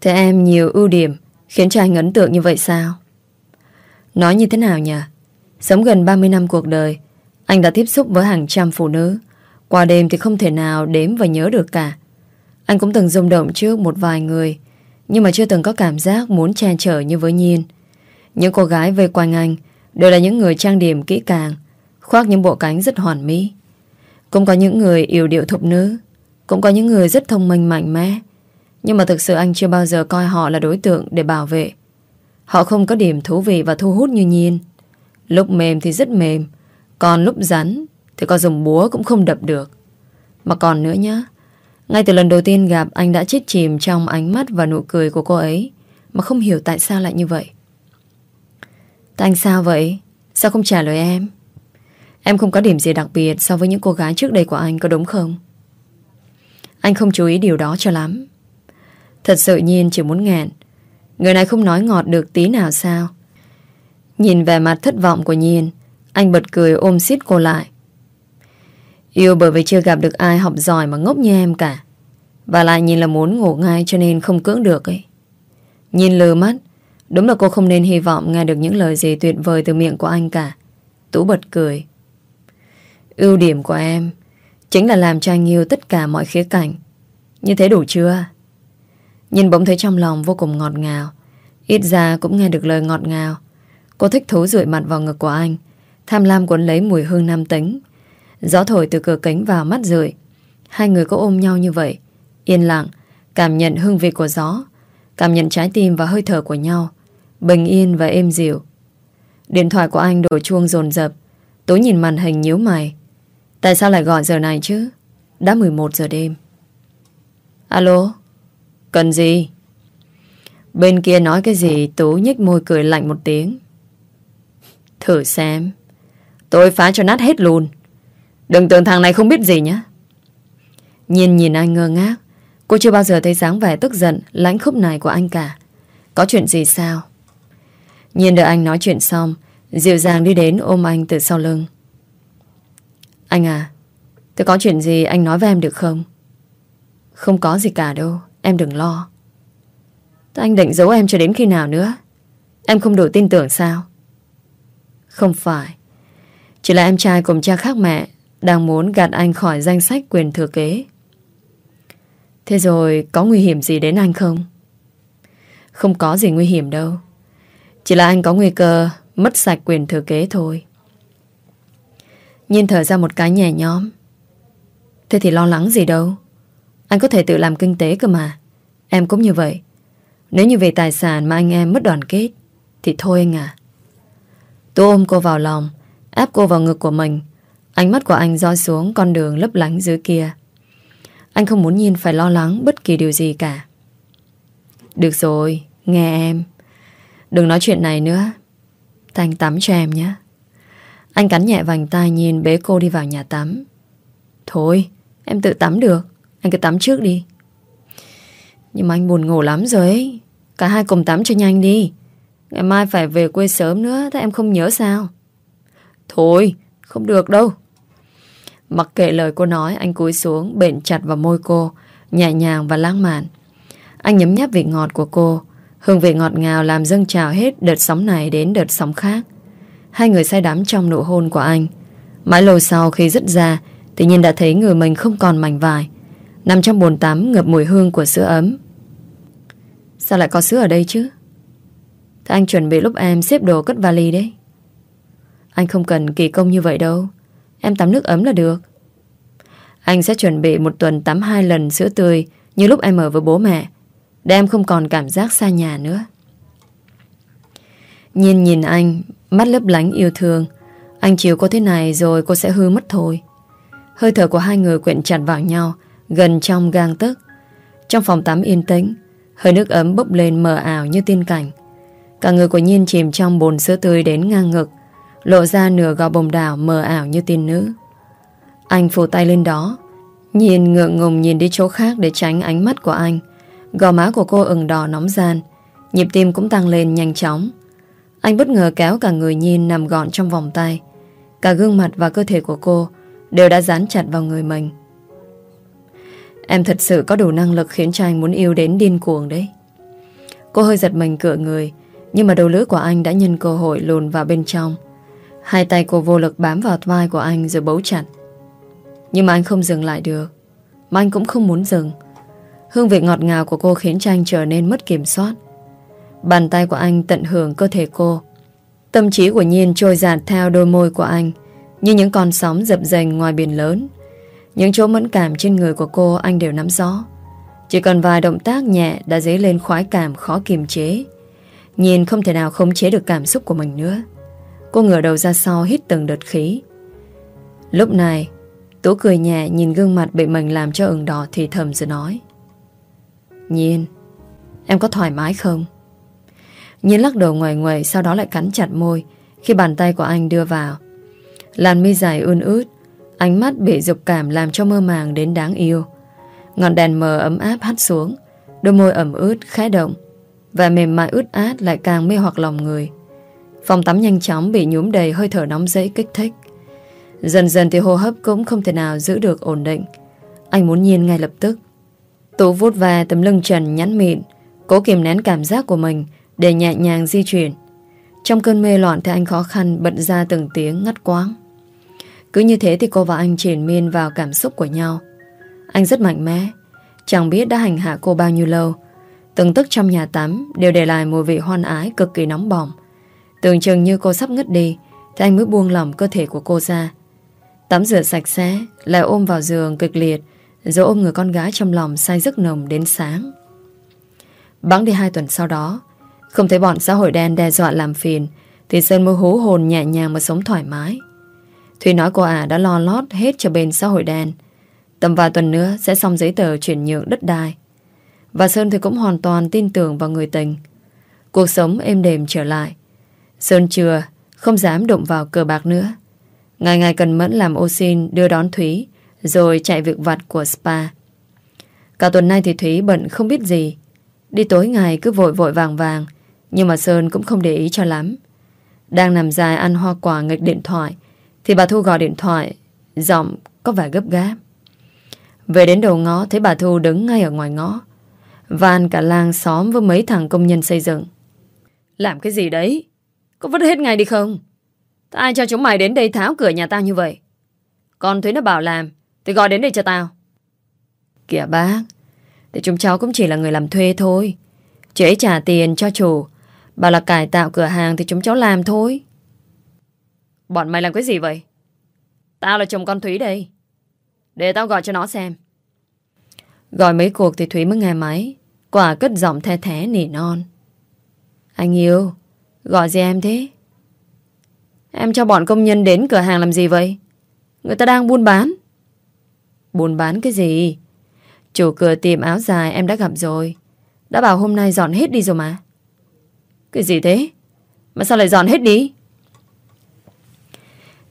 S1: Thế em nhiều ưu điểm Khiến cho anh ấn tượng như vậy sao? Nói như thế nào nhỉ? Sống gần 30 năm cuộc đời, Anh đã tiếp xúc với hàng trăm phụ nữ. Qua đêm thì không thể nào đếm và nhớ được cả. Anh cũng từng rung động trước một vài người, Nhưng mà chưa từng có cảm giác muốn che chở như với Nhiên. Những cô gái về quanh anh Đều là những người trang điểm kỹ càng, Khoác những bộ cánh rất hoàn mỹ. Cũng có những người yêu điệu thục nữ, Cũng có những người rất thông minh mạnh mẽ, Nhưng mà thực sự anh chưa bao giờ coi họ là đối tượng để bảo vệ. Họ không có điểm thú vị và thu hút như nhiên. Lúc mềm thì rất mềm, Còn lúc rắn Thì có dùng búa cũng không đập được Mà còn nữa nhá, Ngay từ lần đầu tiên gặp, Anh đã chết chìm trong ánh mắt và nụ cười của cô ấy, Mà không hiểu tại sao lại như vậy Tại anh sao vậy Sao không trả lời em Em không có điểm gì đặc biệt so với những cô gái trước đây của anh, có đúng không? Anh không chú ý điều đó cho lắm. Thật sự nhiên chỉ muốn ngẹn. Người này không nói ngọt được tí nào sao? Nhìn về mặt thất vọng của Nhiên, anh bật cười ôm xít cô lại. Yêu bởi vì chưa gặp được ai học giỏi mà ngốc như em cả. Và lại nhìn là muốn ngủ ngay cho nên không cưỡng được ấy. Nhìn lừa mắt, đúng là cô không nên hy vọng nghe được những lời gì tuyệt vời từ miệng của anh cả. Tú bật cười. Ưu điểm của em Chính là làm cho anh yêu tất cả mọi khía cạnh Như thế đủ chưa Nhìn bỗng thấy trong lòng vô cùng ngọt ngào Ít ra cũng nghe được lời ngọt ngào Cô thích thú rượi mặt vào ngực của anh. Tham lam cuốn lấy mùi hương nam tính. Gió thổi từ cửa kính vào mắt rượi Hai người có ôm nhau như vậy. Yên lặng, Cảm nhận hương vị của gió. Cảm nhận trái tim và hơi thở của nhau. Bình yên và êm dịu. Điện thoại của anh đổ chuông dồn dập Tối nhìn màn hình nhíu mày. Tại sao lại gọi giờ này chứ? Đã 11 giờ đêm. Alo? Cần gì? Bên kia nói cái gì, Tú nhếch môi cười lạnh một tiếng. Thử xem. Tôi phá cho nát hết luôn. Đừng tưởng thằng này không biết gì nhá Nhìn nhìn anh ngơ ngác, Cô chưa bao giờ thấy dáng vẻ tức giận, Lãnh khúc này của anh cả. Có chuyện gì sao? Nhìn đợi anh nói chuyện xong, Dịu dàng đi đến ôm anh từ sau lưng. Anh à Tôi có chuyện gì anh nói với em được không? Không có gì cả đâu, Em đừng lo. Thế anh định giấu em cho đến khi nào nữa? Em không đủ tin tưởng sao? Không phải. Chỉ là em trai cùng cha khác mẹ Đang muốn gạt anh khỏi danh sách quyền thừa kế. Thế rồi có nguy hiểm gì đến anh không? Không có gì nguy hiểm đâu. Chỉ là anh có nguy cơ Mất sạch quyền thừa kế thôi. Nhìn thở ra một cái nhẹ nhóm Thế thì lo lắng gì đâu. Anh có thể tự làm kinh tế cơ mà. Em cũng như vậy. Nếu như về tài sản mà anh em mất đoàn kết, Thì thôi anh à Tôi ôm cô vào lòng ép cô vào ngực của mình Ánh mắt của anh roi xuống con đường lấp lánh dưới kia Anh không muốn nhìn phải lo lắng Bất kỳ điều gì cả Được rồi, nghe em Đừng nói chuyện này nữa Thanh tắm cho em nhé anh cắn nhẹ vành tay nhìn bế cô đi vào nhà tắm. Thôi, em tự tắm được. Anh cứ tắm trước đi. Nhưng mà anh buồn ngủ lắm rồi ấy. Cả hai cùng tắm cho nhanh đi. Ngày mai phải về quê sớm nữa, thế em không nhớ sao? Thôi, không được đâu. Mặc kệ lời cô nói, anh cúi xuống, bện chặt vào môi cô, nhẹ nhàng và lãng mạn. Anh nhấm nháp vị ngọt của cô, hương vị ngọt ngào làm dâng trào hết đợt sóng này đến đợt sóng khác. Hai người say đắm trong nụ hôn của anh Mãi lâu sau khi dứt ra Tự nhiên đã thấy người mình không còn mảnh vải Nằm trong bồn tắm ngập mùi hương của sữa ấm Sao lại có sữa ở đây chứ Thế anh chuẩn bị lúc em xếp đồ cất vali đấy. Anh không cần kỳ công như vậy đâu. Em tắm nước ấm là được. Anh sẽ chuẩn bị một tuần tắm hai lần sữa tươi, Như lúc em ở với bố mẹ, Để em không còn cảm giác xa nhà nữa. Nhìn nhìn anh, Mắt lấp lánh yêu thương. Anh chiều cô thế này rồi cô sẽ hư mất thôi. Hơi thở của hai người quyện chặt vào nhau, Gần trong gang tức Trong phòng tắm yên tĩnh, Hơi nước ấm bốc lên mờ ảo như tiên cảnh. Cả người của Nhiên chìm trong bồn sữa tươi đến ngang ngực Lộ ra nửa gò bồng đảo mờ ảo như tiên nữ. Anh phủ tay lên đó Nhiên ngượng ngùng nhìn đi chỗ khác Để tránh ánh mắt của anh. Gò má của cô ửng đỏ nóng gian Nhịp tim cũng tăng lên nhanh chóng. Anh bất ngờ kéo cả người Nhiên nằm gọn trong vòng tay. Cả gương mặt và cơ thể của cô Đều đã dán chặt vào người mình. Em thật sự có đủ năng lực khiến cho anh muốn yêu đến điên cuồng đấy. Cô hơi giật mình cửa người, nhưng mà đầu lưỡi của anh đã nhân cơ hội lùn vào bên trong. Hai tay cô vô lực bám vào vai của anh rồi bấu chặt. Nhưng mà anh không dừng lại được. Mà anh cũng không muốn dừng. Hương vị ngọt ngào của cô khiến cho anh trở nên mất kiểm soát. Bàn tay của anh tận hưởng cơ thể cô. Tâm trí của Nhiên trôi dạt theo đôi môi của anh, như những con sóng dập dềnh ngoài biển lớn. Những chỗ mẫn cảm trên người của cô anh đều nắm rõ. Chỉ cần vài động tác nhẹ đã dấy lên khoái cảm khó kiềm chế. Nhìn không thể nào khống chế được cảm xúc của mình nữa. Cô ngửa đầu ra sau hít từng đợt khí. Lúc này, Tú cười nhẹ nhìn gương mặt bị mình làm cho ửng đỏ thì thầm rồi nói. Nhiên, em có thoải mái không? Nhiên lắc đầu ngoài ngoài sau đó lại cắn chặt môi khi bàn tay của anh đưa vào. Làn mi dài ươn ướt Ánh mắt bị dục cảm làm cho mơ màng đến đáng yêu Ngọn đèn mờ ấm áp hắt xuống Đôi môi ẩm ướt khẽ động và mềm mại ướt át lại càng mê hoặc lòng người. Phòng tắm nhanh chóng bị nhúm đầy hơi thở nóng dễ kích thích. Dần dần thì hô hấp cũng không thể nào giữ được ổn định. Anh muốn nhiên ngay lập tức. Tú vút về tấm lưng trần nhắn mịn Cố kiềm nén cảm giác của mình Để nhẹ nhàng di chuyển. Trong cơn mê loạn thì anh khó khăn bật ra từng tiếng ngắt quáng cứ như thế thì cô và anh triển miên vào cảm xúc của nhau. Anh rất mạnh mẽ, chẳng biết đã hành hạ cô bao nhiêu lâu. Từng tức trong nhà tắm đều để lại mùi vị hoan ái cực kỳ nóng bỏng. Tưởng chừng như cô sắp ngất đi, thì anh mới buông lỏng cơ thể của cô ra. Tắm rửa sạch sẽ, lại ôm vào giường kịch liệt, rồi ôm người con gái trong lòng say giấc nồng đến sáng. Bắn đi hai tuần sau đó, không thấy bọn xã hội đen đe dọa làm phiền, thì Sơn mới hú hồn nhẹ nhàng mà sống thoải mái. Thùy nói cô ả đã lo lót hết cho bên xã hội đen. Tầm vài tuần nữa sẽ xong giấy tờ chuyển nhượng đất đai. Và Sơn thì cũng hoàn toàn tin tưởng vào người tình. Cuộc sống êm đềm trở lại. Sơn chưa, không dám động vào cờ bạc nữa. Ngày ngày cần mẫn làm ô xin đưa đón Thúy, rồi chạy việc vặt của spa. Cả tuần nay thì Thúy bận không biết gì. Đi tối ngày cứ vội vội vàng vàng, nhưng mà Sơn cũng không để ý cho lắm. Đang nằm dài ăn hoa quả nghịch điện thoại, thì bà Thu gọi điện thoại Giọng có vẻ gấp gáp Về đến đầu ngõ Thấy bà Thu đứng ngay ở ngoài ngõ Van cả làng xóm với mấy thằng công nhân xây dựng Làm cái gì đấy Có vứt hết ngay đi không Ai cho chúng mày đến đây tháo cửa nhà tao như vậy Con Thúy nó bảo làm Thì gọi đến đây cho tao Kìa bác Thì chúng cháu cũng chỉ là người làm thuê thôi Chị trả tiền cho chủ Bảo là cải tạo cửa hàng Thì chúng cháu làm thôi Bọn mày làm cái gì vậy? Tao là chồng con Thúy đây. Để tao gọi cho nó xem. Gọi mấy cuộc thì Thúy mới nghe máy. Quả cất giọng the thế nỉ non. Anh yêu, gọi gì em thế? Em cho bọn công nhân đến cửa hàng làm gì vậy? Người ta đang buôn bán. Buôn bán cái gì? Chủ cửa tiệm áo dài em đã gặp rồi. Đã bảo hôm nay dọn hết đi rồi mà. Cái gì thế? Mà sao lại dọn hết đi?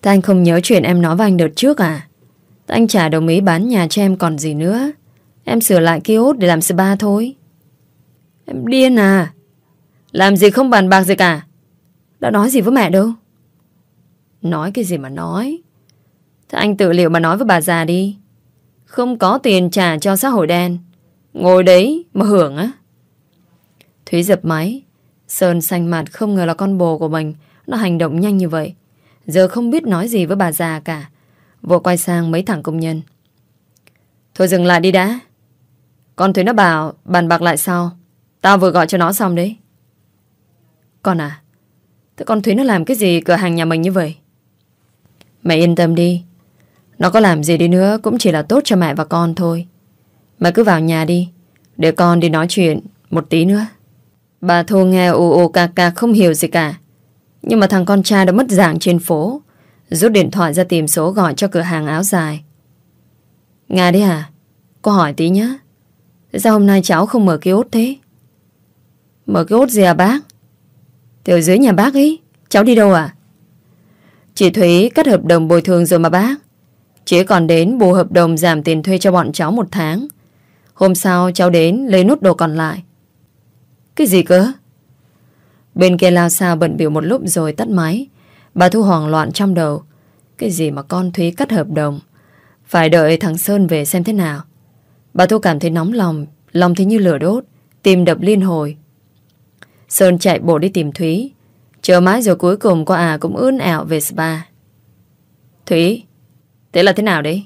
S1: Thế anh không nhớ chuyện em nói với anh đợt trước à? Thế anh trả đồng ý bán nhà cho em còn gì nữa. Em sửa lại kiosk để làm spa thôi. Em điên à? Làm gì không bàn bạc gì cả? Đã nói gì với mẹ đâu? Nói cái gì mà nói? Thế anh tự liệu mà nói với bà già đi. Không có tiền trả cho xã hội đen. Ngồi đấy mà hưởng á. Thúy dập máy. Sơn xanh mặt không ngờ là con bồ của mình nó hành động nhanh như vậy. Giờ không biết nói gì với bà già cả Vội quay sang mấy thằng công nhân Thôi dừng lại đi đã Con Thúy nó bảo Bàn bạc lại sau Tao vừa gọi cho nó xong đấy. Con à Thế con Thúy nó làm cái gì cửa hàng nhà mình như vậy? Mẹ yên tâm đi. Nó có làm gì đi nữa Cũng chỉ là tốt cho mẹ và con thôi. Mẹ cứ vào nhà đi, Để con đi nói chuyện một tí nữa. Bà Thu nghe ồ ồ cà cà không hiểu gì cả. Nhưng mà thằng con trai đã mất dạng trên phố, Rút điện thoại ra tìm số gọi cho cửa hàng áo dài. Nga đấy à Cô hỏi tí nhá. Sao hôm nay cháu không mở kiosk ốt thế? Mở cái ốt gì à bác. Thì ở dưới nhà bác ấy, Cháu đi đâu à Chị Thúy cắt hợp đồng bồi thường rồi mà, bác. Chỉ còn đến bù hợp đồng giảm tiền thuê cho bọn cháu một tháng. Hôm sau cháu đến lấy nút đồ còn lại. Cái gì cơ? Bên kia lao xao bận biểu một lúc rồi tắt máy. Bà Thu hoảng loạn trong đầu. Cái gì mà con Thúy cắt hợp đồng? Phải đợi thằng Sơn về xem thế nào. Bà Thu cảm thấy nóng lòng Lòng thì như lửa đốt Tìm đập liên hồi. Sơn chạy bộ đi tìm Thúy. Chờ mãi rồi cuối cùng cô à cũng ươn ảo về spa. Thúy, Thế là thế nào đấy?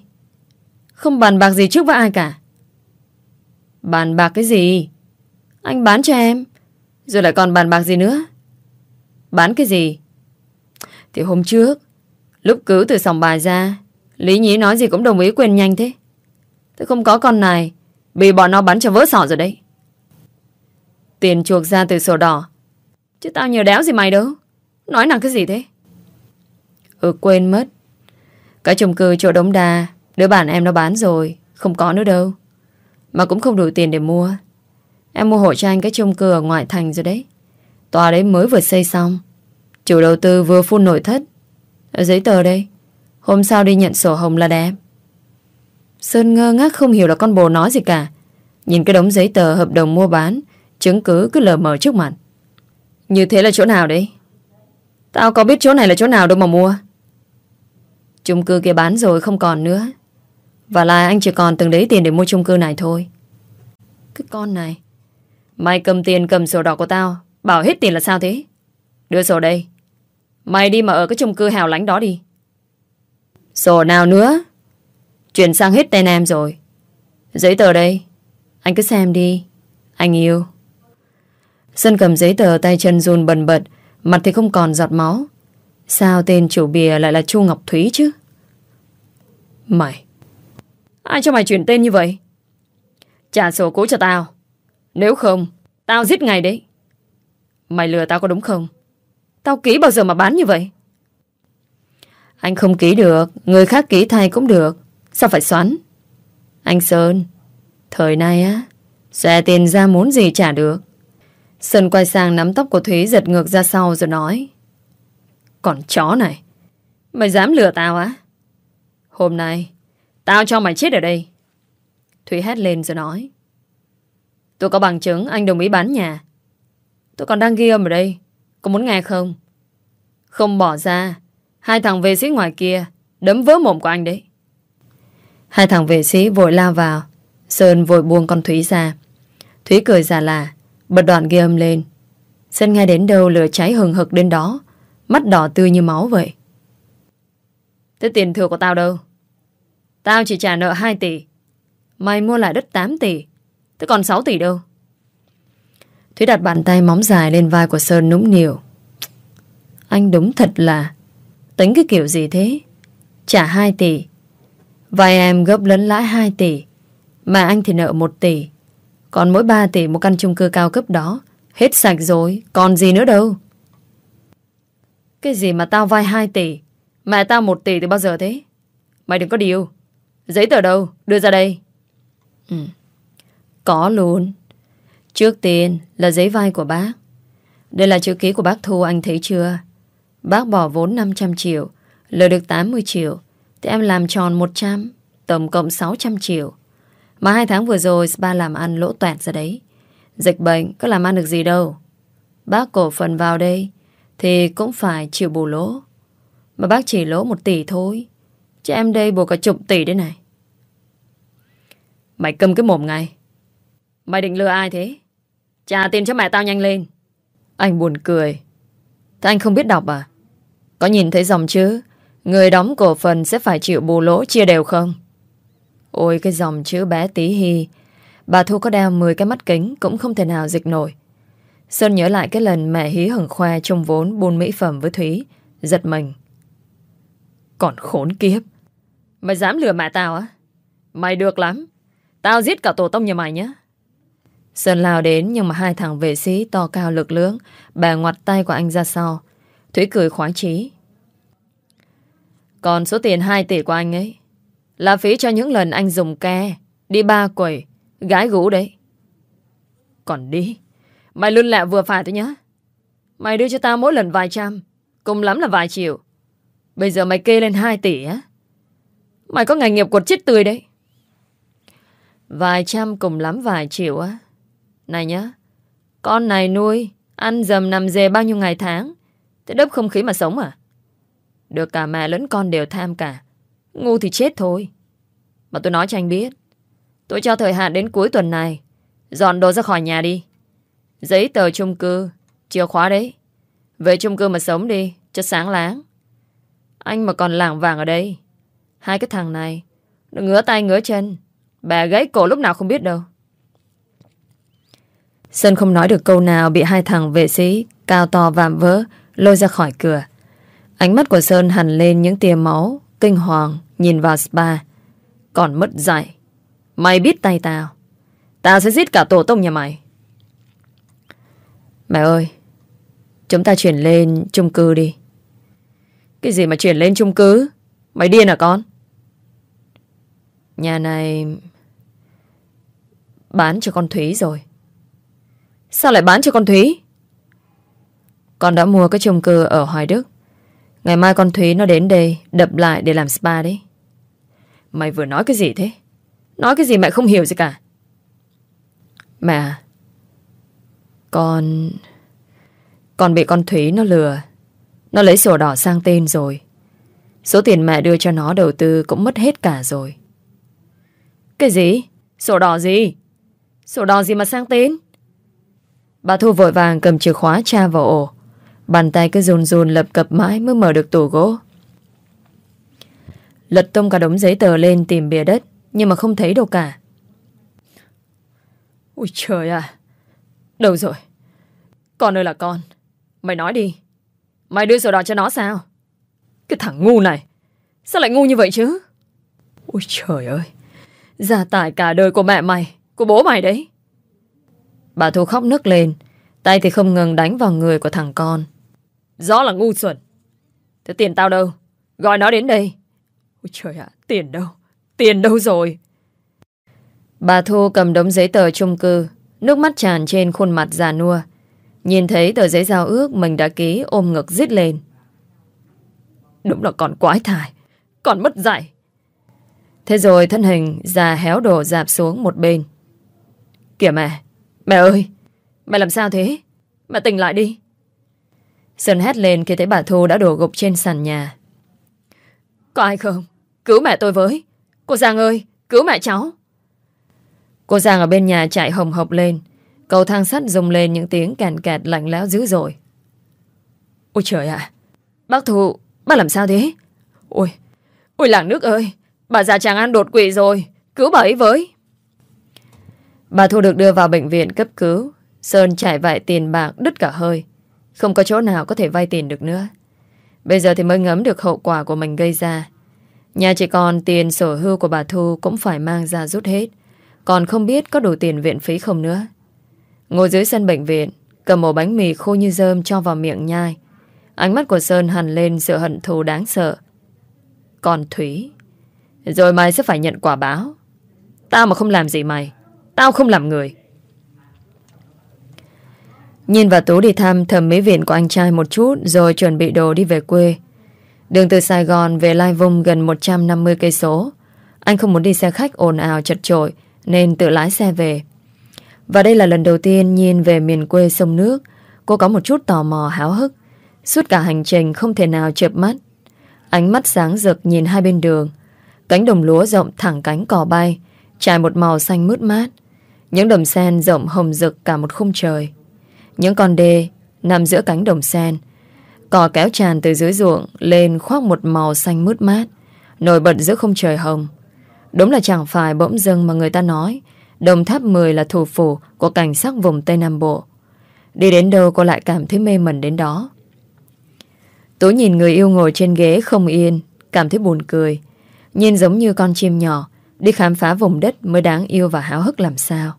S1: Không bàn bạc gì trước với ai cả. Bàn bạc cái gì? Anh bán cho em, Rồi lại còn bàn bạc gì nữa? Bán cái gì? Thì hôm trước, Lúc cứu từ sòng bài ra, Lý nhí nói gì cũng đồng ý quên nhanh thế. Tôi không có con này, Bị bọn nó bắn cho vỡ sọ rồi đấy. Tiền chuộc ra từ sổ đỏ. Chứ tao nhờ đéo gì mày đâu. Nói năng cái gì thế? Ừ quên mất. Cái chung cư chỗ đống đa, Đứa bạn em nó bán rồi, Không có nữa đâu. Mà cũng không đủ tiền để mua. Em mua hộ cho anh cái chung cư ở ngoại thành rồi đấy. Tòa đấy mới vừa xây xong. Chủ đầu tư vừa phun nội thất. Ở giấy tờ đây, Hôm sau đi nhận sổ hồng là đẹp. Sơn ngơ ngác không hiểu là con bồ nói gì cả. Nhìn cái đống giấy tờ hợp đồng mua bán Chứng cứ cứ lờ mờ trước mặt. Như thế là chỗ nào đấy? Tao có biết chỗ này là chỗ nào đâu mà mua. Chung cư kia bán rồi không còn nữa. Và lại anh chỉ còn từng đấy tiền để mua chung cư này thôi. Cái con này. Mày cầm tiền cầm sổ đỏ của tao, Bảo hết tiền là sao thế? Đưa sổ đây. Mày đi mà ở cái chung cư hào lánh đó đi. Sổ nào nữa? Chuyển sang hết tên em rồi. Giấy tờ đây. Anh cứ xem đi. Anh yêu. Sơn cầm giấy tờ tay chân run bần bật, Mặt thì không còn giọt máu. Sao tên chủ bìa lại là Chu Ngọc Thúy chứ? Mày, Ai cho mày chuyển tên như vậy? Trả sổ cũ cho tao. Nếu không, Tao giết ngay đấy. Mày lừa tao có đúng không? Tao ký bao giờ mà bán như vậy? Anh không ký được, Người khác ký thay cũng được. Sao phải xoắn? Anh Sơn, Thời nay á, Xòe tiền ra muốn gì trả được? Sơn quay sang nắm tóc của Thúy giật ngược ra sau rồi nói. Còn chó này, Mày dám lừa tao á? Hôm nay, Tao cho mày chết ở đây. Thúy hét lên rồi nói. Tôi có bằng chứng, anh đồng ý bán nhà. Tôi còn đang ghi âm ở đây, Có muốn nghe không? Không bỏ ra, Hai thằng vệ sĩ ngoài kia Đấm vỡ mồm của anh đấy. Hai thằng vệ sĩ vội lao vào, Sơn vội buông con Thúy ra. Thúy cười giả là. Bật đoạn ghi âm lên. Sơn nghe đến đâu lửa cháy hừng hực đến đó. Mắt đỏ tươi như máu vậy. Thế tiền thừa của tao đâu? Tao chỉ trả nợ 2 tỷ. Mày mua lại đất 8 tỷ. Thế còn 6 tỷ đâu? Thúy đặt bàn tay móng dài lên vai của Sơn nũng nhiều Anh đúng thật là Tính cái kiểu gì thế? Trả 2 tỷ. Vài em gấp lấn lãi 2 tỷ. Mà anh thì nợ 1 tỷ còn mỗi 3 tỷ một căn chung cư cao cấp đó. Hết sạch rồi, Còn gì nữa đâu. Cái gì mà tao vay 2 tỷ? Mẹ tao 1 tỷ từ bao giờ thế? Mày đừng có điều Giấy tờ đâu? Đưa ra đây. Ừ. Có luôn. Trước tiên là giấy vay của bác. Đây là chữ ký của bác Thu, anh thấy chưa? Bác bỏ vốn 500 triệu Lời được 80 triệu. Thì em làm tròn 100 Tổng cộng 600 triệu. Mà hai tháng vừa rồi, Spa làm ăn lỗ toẹt ra đấy. Dịch bệnh có làm ăn được gì đâu. Bác cổ phần vào đây, Thì cũng phải chịu bù lỗ. Mà bác chỉ lỗ một tỷ thôi, Chứ em đây bù cả chục tỷ đấy này. Mày cầm cái mồm ngay. Mày định lừa ai thế? Trả tiền cho mẹ tao nhanh lên. Anh buồn cười. Thế anh không biết đọc à? Có nhìn thấy dòng chứ? Người đóng cổ phần sẽ phải chịu bù lỗ chia đều không? Ôi, cái dòng chữ bé tí hi. Bà Thu có đeo 10 cái mắt kính, Cũng không thể nào dịch nổi. Sơn nhớ lại cái lần mẹ hí hửng khoe Trong vốn buôn mỹ phẩm với Thúy. Giật mình. Còn khốn kiếp. Mày dám lừa mẹ tao á? Mày được lắm. Tao giết cả tổ tông nhà mày nhé. Sơn lao đến nhưng mà hai thằng vệ sĩ to cao lực lưỡng Bà ngoặt tay của anh ra sau. Thúy cười khoái chí. Còn số tiền 2 tỷ của anh ấy là phí cho những lần anh dùng ke. Đi ba quẩy Gái gũ đấy. Còn đi, Mày lươn lẹ vừa phải thôi nhá. Mày đưa cho tao mỗi lần vài trăm, Cùng lắm là vài triệu. Bây giờ mày kê lên 2 tỷ á. Mày có nghề nghiệp quật chết tươi đấy. Vài trăm cùng lắm vài triệu á. Này nhá, Con này nuôi, Ăn dầm nằm dề bao nhiêu ngày tháng, Thế đớp không khí mà sống à? Được cả mẹ lẫn con đều tham cả. Ngu thì chết thôi. Mà tôi nói cho anh biết, Tôi cho thời hạn đến cuối tuần này, Dọn đồ ra khỏi nhà đi. Giấy tờ chung cư, Chìa khóa đấy. Về chung cư mà sống đi, Cho sáng láng. Anh mà còn lảng vàng ở đây, Hai cái thằng này, nó ngứa tay ngứa chân. Bà gãy cổ lúc nào không biết đâu. Sơn không nói được câu nào Bị hai thằng vệ sĩ Cao to vạm vỡ Lôi ra khỏi cửa. Ánh mắt của Sơn hẳn lên những tia máu. Kinh hoàng Nhìn vào spa. Còn mất dạy. Mày biết tay tao. Tao sẽ giết cả tổ tông nhà mày. Mẹ ơi, Chúng ta chuyển lên chung cư đi. Cái gì mà chuyển lên chung cư? Mày điên à con? Nhà này Bán cho con Thúy rồi. Sao lại bán cho con Thúy? Con đã mua cái chung cư ở Hoài Đức. Ngày mai con Thúy nó đến đây, Đập lại để làm spa đấy. Mày vừa nói cái gì thế? Nói cái gì mẹ không hiểu gì cả. Mẹ à, Con Con bị con Thúy nó lừa. Nó lấy sổ đỏ sang tên rồi. Số tiền mẹ đưa cho nó đầu tư Cũng mất hết cả rồi. Cái gì? Sổ đỏ gì? Sổ đỏ gì mà sang tên? Bà Thu vội vàng cầm chìa khóa tra vào ổ. Bàn tay cứ run run lập cập mãi mới mở được tủ gỗ. Lật tung cả đống giấy tờ lên tìm bìa đất Nhưng mà không thấy đâu cả. Ui trời à Đâu rồi? Con ơi là con. Mày nói đi. Mày đưa sổ đỏ cho nó sao? Cái thằng ngu này. Sao lại ngu như vậy chứ? Ui trời ơi. Gia tài cả đời của mẹ mày Của bố mày đấy. Bà Thu khóc nức lên. Tay thì không ngừng đánh vào người của thằng con Rõ là ngu xuẩn. Thế tiền tao đâu? Gọi nó đến đây. Ôi trời ạ, tiền đâu? Tiền đâu rồi? Bà Thu cầm đống giấy tờ chung cư, Nước mắt tràn trên khuôn mặt già nua. Nhìn thấy tờ giấy giao ước Mình đã ký ôm ngực rít lên. Đúng là còn quái thải Còn mất dạy. Thế rồi thân hình già héo đổ dạp xuống một bên. Kìa mẹ Mẹ ơi, Mẹ làm sao thế? Mẹ tỉnh lại đi. Sơn hét lên khi thấy bà Thu đã đổ gục trên sàn nhà. Có ai không? Cứu mẹ tôi với. Cô Giang ơi, cứu mẹ cháu. Cô Giang ở bên nhà chạy hồng hộc lên. Cầu thang sắt rung lên những tiếng càn kẹt lạnh lẽo dữ dội. Ôi trời ạ. Bác Thu, Bác làm sao thế? Ôi Ôi làng nước ơi. Bà già chàng ăn đột quỵ rồi. Cứu bà ấy với. Bà Thu được đưa vào bệnh viện cấp cứu. Sơn trải vại tiền bạc, đứt cả hơi. Không có chỗ nào có thể vay tiền được nữa. Bây giờ thì mới ngấm được hậu quả của mình gây ra. Nhà chỉ còn tiền sổ hưu của bà Thu Cũng phải mang ra rút hết. Còn không biết có đủ tiền viện phí không nữa. Ngồi dưới sân bệnh viện, Cầm một bánh mì khô như rơm cho vào miệng nhai. Ánh mắt của Sơn hằn lên sự hận thù đáng sợ. Còn Thúy, Rồi mày sẽ phải nhận quả báo. Tao mà không làm gì mày, Tao không làm người. Nhìn vào Tú đi thăm thẩm mỹ viện của anh trai một chút, Rồi chuẩn bị đồ đi về quê. Đường từ Sài Gòn về Lai Vung gần 150 cây số. Anh không muốn đi xe khách ồn ào chật chội, Nên tự lái xe về. Và đây là lần đầu tiên nhìn về miền quê sông nước. Cô có một chút tò mò, háo hức. Suốt cả hành trình không thể nào chợp mắt. Ánh mắt sáng rực nhìn hai bên đường. Cánh đồng lúa rộng thẳng cánh cỏ bay, Trải một màu xanh mướt mát. Những đầm sen rộng hồng rực cả một khung trời. Những con đê nằm giữa cánh đồng sen. Cỏ kéo tràn từ dưới ruộng lên khoác một màu xanh mướt mát, nổi bật giữa không trời hồng. Đúng là chẳng phải bỗng dưng mà người ta nói Đồng Tháp 10 là thủ phủ của cảnh sắc vùng Tây Nam Bộ. Đi đến đâu cô lại cảm thấy mê mẩn đến đó. Tú nhìn người yêu ngồi trên ghế không yên, cảm thấy buồn cười. Nhìn giống như con chim nhỏ, đi khám phá vùng đất mới đáng yêu và háo hức làm sao.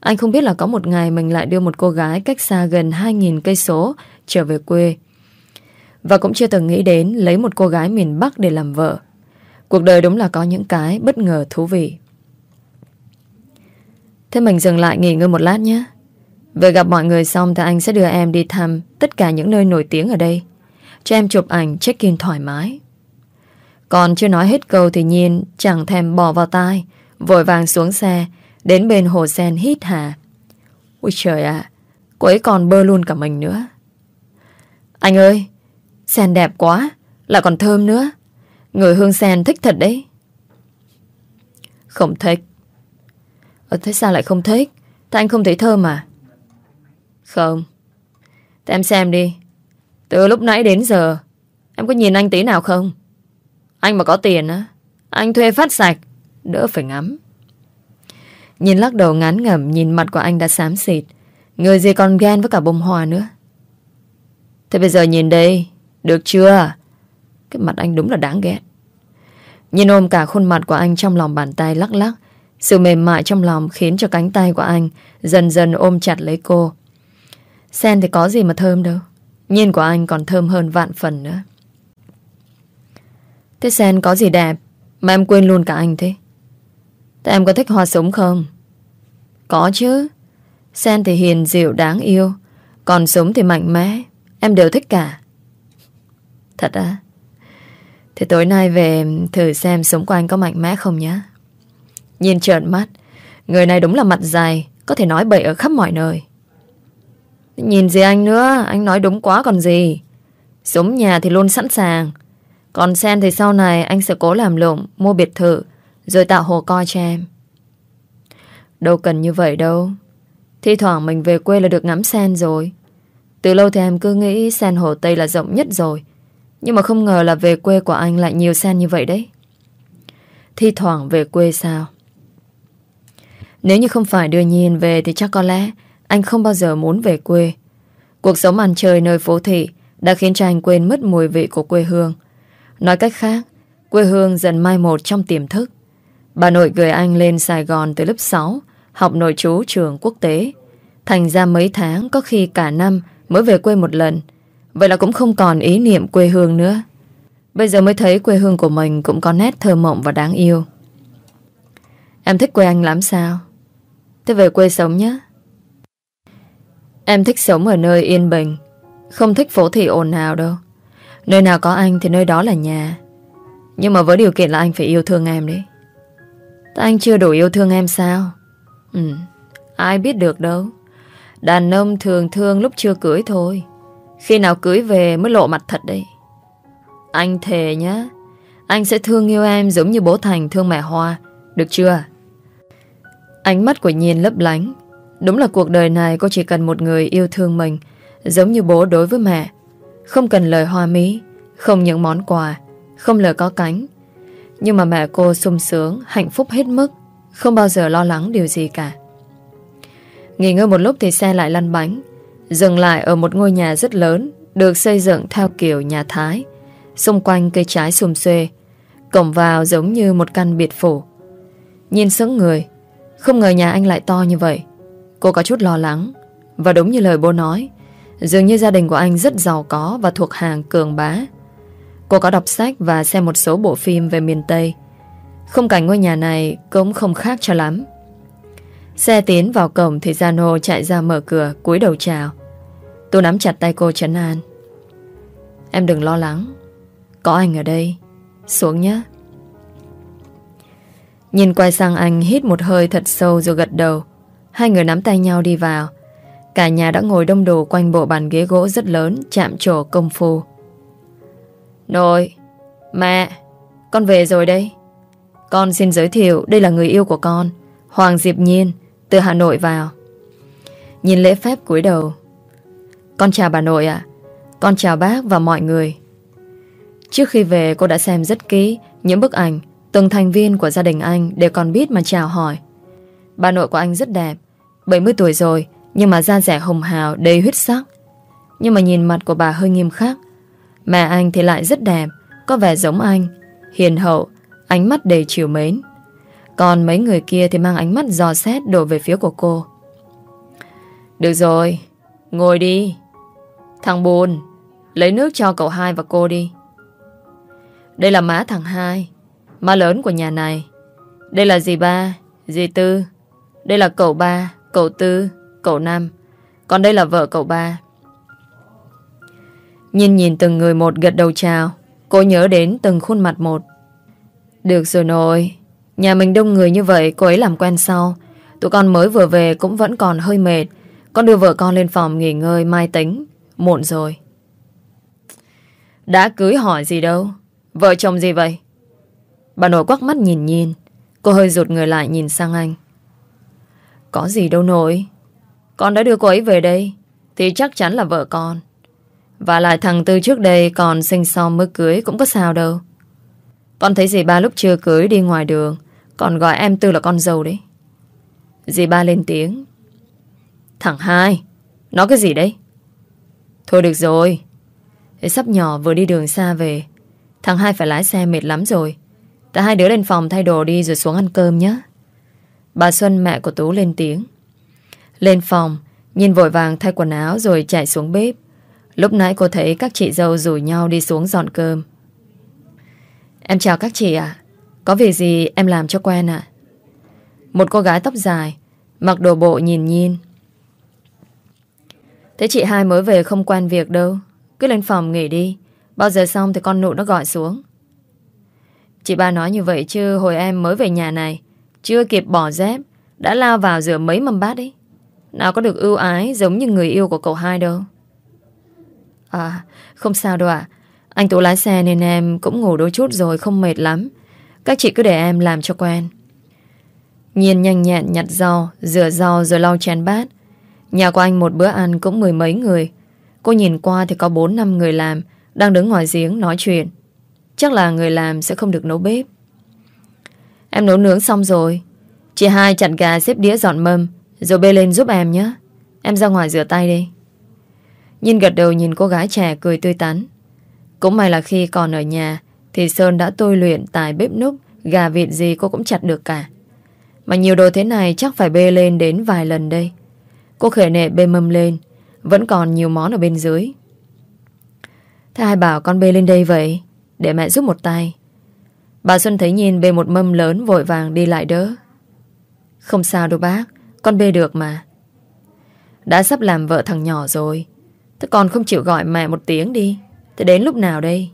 S1: Anh không biết là có một ngày mình lại đưa một cô gái cách xa gần 2.000 cây số trở về quê. Và cũng chưa từng nghĩ đến lấy một cô gái miền Bắc để làm vợ. Cuộc đời đúng là có những cái bất ngờ thú vị. Thế mình dừng lại nghỉ ngơi một lát nhé. Về gặp mọi người xong thì anh sẽ đưa em đi thăm tất cả những nơi nổi tiếng ở đây. Cho em chụp ảnh check-in thoải mái. Còn chưa nói hết câu thì Nhiên chẳng thèm bỏ vào tai, vội vàng xuống xe, đến bên hồ sen hít hà. Ui trời ạ, cô ấy còn bơ luôn cả mình nữa. Anh ơi, sen đẹp quá, lại còn thơm nữa. Người hương sen thích thật đấy. Không thích. Ờ, thế sao lại không thích? Thế anh không thấy thơm à? Không. Thế em xem đi. Từ lúc nãy đến giờ, em có nhìn anh tí nào không? Anh mà có tiền á, anh thuê phát sạch, đỡ phải ngắm. Nhìn lắc đầu ngán ngẩm nhìn mặt của anh đã xám xịt. Người gì còn ghen với cả bông hoa nữa. Thế bây giờ nhìn đây, được chưa? Cái mặt anh đúng là đáng ghét. Nhìn ôm cả khuôn mặt của anh trong lòng bàn tay lắc lắc. Sự mềm mại trong lòng khiến cho cánh tay của anh dần dần ôm chặt lấy cô. Sen thì có gì mà thơm đâu. Nhìn của anh còn thơm hơn vạn phần nữa. Thế Sen có gì đẹp mà em quên luôn cả anh thế? Thế em có thích hoa súng không? Có chứ. Sen thì hiền dịu đáng yêu. Còn súng thì mạnh mẽ. Em đều thích cả. Thật à? Thì tối nay về thử xem súng của anh có mạnh mẽ không nhá. Nhìn trợn mắt. Người này đúng là mặt dài. Có thể nói bậy ở khắp mọi nơi. Nhìn gì anh nữa Anh nói đúng quá còn gì Súng nhà thì luôn sẵn sàng Còn sen thì sau này anh sẽ cố làm lộn, Mua biệt thự rồi tạo hồ coi cho em Đâu cần như vậy đâu Thi thoảng mình về quê là được ngắm sen rồi Từ lâu thì em cứ nghĩ Sen Hồ Tây là rộng nhất rồi Nhưng mà không ngờ là về quê của anh Lại nhiều sen như vậy đấy Thi thoảng về quê sao Nếu như không phải đưa nhìn về Thì chắc có lẽ anh không bao giờ muốn về quê. Cuộc sống ăn chơi nơi phố thị đã khiến cho anh quên mất mùi vị của quê hương. Nói cách khác, quê hương dần mai một trong tiềm thức. Bà nội gửi anh lên Sài Gòn từ lớp 6, học nội trú trường quốc tế. Thành ra mấy tháng có khi cả năm mới về quê một lần. Vậy là cũng không còn ý niệm quê hương nữa. Bây giờ mới thấy quê hương của mình cũng có nét thơ mộng và đáng yêu. Em thích quê anh lắm sao? Thế về quê sống nhé. Em thích sống ở nơi yên bình Không thích phố thị ồn ào đâu Nơi nào có anh thì nơi đó là nhà Nhưng mà với điều kiện là anh phải yêu thương em đấy Tại anh chưa đủ yêu thương em sao? Ừ Ai biết được đâu. Đàn ông thường thương lúc chưa cưới thôi. Khi nào cưới về mới lộ mặt thật đấy. Anh thề nhá, Anh sẽ thương yêu em giống như bố Thành thương mẹ Hoa, Được chưa? Ánh mắt của Nhiên lấp lánh. Đúng là cuộc đời này cô chỉ cần một người yêu thương mình, Giống như bố đối với mẹ. Không cần lời hoa mỹ, Không những món quà, Không lời có cánh. Nhưng mà mẹ cô sung sướng, Hạnh phúc hết mức, Không bao giờ lo lắng điều gì cả. Nghỉ ngơi một lúc thì xe lại lăn bánh, Dừng lại ở một ngôi nhà rất lớn, Được xây dựng theo kiểu nhà Thái. Xung quanh cây trái xùm xuê, Cổng vào giống như một căn biệt phủ. Nhìn sững người, Không ngờ nhà anh lại to như vậy. Cô có chút lo lắng, Và đúng như lời bố nói, Dường như gia đình của anh rất giàu có Và thuộc hàng cường bá. Cô có đọc sách và xem một số bộ phim về miền Tây. Không cảnh ngôi nhà này Cũng không khác cho lắm. Xe tiến vào cổng Thì Giano chạy ra mở cửa, cúi đầu chào. Tôi nắm chặt tay cô chấn an. Em đừng lo lắng, Có anh ở đây. Xuống nhé. Nhìn quay sang anh hít một hơi thật sâu rồi gật đầu. Hai người nắm tay nhau đi vào. Cả nhà đã ngồi đông đủ quanh bộ bàn ghế gỗ rất lớn, Chạm trổ công phu. Nội Mẹ, Con về rồi đây. Con xin giới thiệu đây là người yêu của con, Hoàng Diệp Nhiên, Từ Hà Nội vào. Nhìn lễ phép cúi đầu. Con chào bà nội ạ. Con chào bác và mọi người. Trước khi về, cô đã xem rất kỹ Những bức ảnh Từng thành viên của gia đình anh Để còn biết mà chào hỏi. Bà nội của anh rất đẹp 70 tuổi rồi, Nhưng mà da rẻ hồng hào, đầy huyết sắc. Nhưng mà nhìn mặt của bà hơi nghiêm khắc Mẹ anh thì lại rất đẹp, Có vẻ giống anh. Hiền hậu, Ánh mắt đầy chiều mến. Còn mấy người kia thì mang ánh mắt dò xét đổ về phía của cô. Được rồi, Ngồi đi. Thằng buồn Lấy nước cho cậu hai và cô đi. Đây là má thằng hai, Má lớn của nhà này. Đây là dì ba, Dì tư. Đây là cậu ba, Cậu tư, Cậu năm. Còn đây là vợ cậu ba. Nhìn nhìn từng người một gật đầu chào. Cô nhớ đến từng khuôn mặt một. Được rồi nội. Nhà mình đông người như vậy, Cô ấy làm quen sau Tụi con mới vừa về cũng vẫn còn hơi mệt. Con đưa vợ con lên phòng nghỉ ngơi mai tính. Muộn rồi. Đã cưới hỏi gì đâu. Vợ chồng gì vậy? Bà nội quắc mắt nhìn nhìn. Cô hơi rụt người lại nhìn sang anh. Có gì đâu nội. Con đã đưa cô ấy về đây. Thì chắc chắn là vợ con. Và lại thằng Tư trước đây còn sinh xong mới cưới Cũng có sao đâu. Con thấy dì ba lúc chưa cưới đi ngoài đường, Còn gọi em Tư là con dâu đấy. Dì ba lên tiếng. Thằng hai, Nói cái gì đấy? Thôi được rồi Sắp nhỏ vừa đi đường xa về. Thằng hai phải lái xe mệt lắm rồi. Ta hai đứa lên phòng thay đồ đi rồi xuống ăn cơm nhé Bà Xuân mẹ của Tú lên tiếng. Lên phòng, Nhìn vội vàng thay quần áo rồi chạy xuống bếp. Lúc nãy cô thấy các chị dâu rủ nhau đi xuống dọn cơm. Em chào các chị ạ. Có việc gì em làm cho quen ạ. Một cô gái tóc dài, Mặc đồ bộ nhìn nhìn. Thế chị hai mới về không quen việc đâu. Cứ lên phòng nghỉ đi. Bao giờ xong thì con nụ nó gọi xuống. Chị ba nói như vậy chứ Hồi em mới về nhà này, Chưa kịp bỏ dép, Đã lao vào rửa mấy mâm bát ấy. Nào có được ưu ái giống như người yêu của cậu hai đâu. À không sao đâu ạ. Anh Tú lái xe nên em cũng ngủ đôi chút rồi Không mệt lắm. Các chị cứ để em làm cho quen. Nhiên nhanh nhẹn nhặt rau, Rửa rau rồi lau chén bát. Nhà của anh một bữa ăn cũng mười mấy người. Cô nhìn qua thì có bốn năm người làm, Đang đứng ngoài giếng nói chuyện. Chắc là người làm sẽ không được nấu bếp. Em nấu nướng xong rồi. Chị hai chặn gà xếp đĩa dọn mâm, Rồi bê lên giúp em nhé. Em ra ngoài rửa tay đi. Nhìn gật đầu nhìn cô gái trẻ cười tươi tắn. Cũng may là khi còn ở nhà, Thì Sơn đã tôi luyện tài bếp núc, Gà vịt gì cô cũng chặt được cả. Mà nhiều đồ thế này chắc phải bê lên đến vài lần đây. Cô khởi nệ bê mâm lên, Vẫn còn nhiều món ở bên dưới. Thế ai bảo con bê lên đây vậy? Để mẹ giúp một tay. Bà Xuân thấy nhìn bê một mâm lớn Vội vàng đi lại đỡ. Không sao đâu bác, Con bê được mà. Đã sắp làm vợ thằng nhỏ rồi Thế còn không chịu gọi mẹ một tiếng đi. Thế đến lúc nào đây?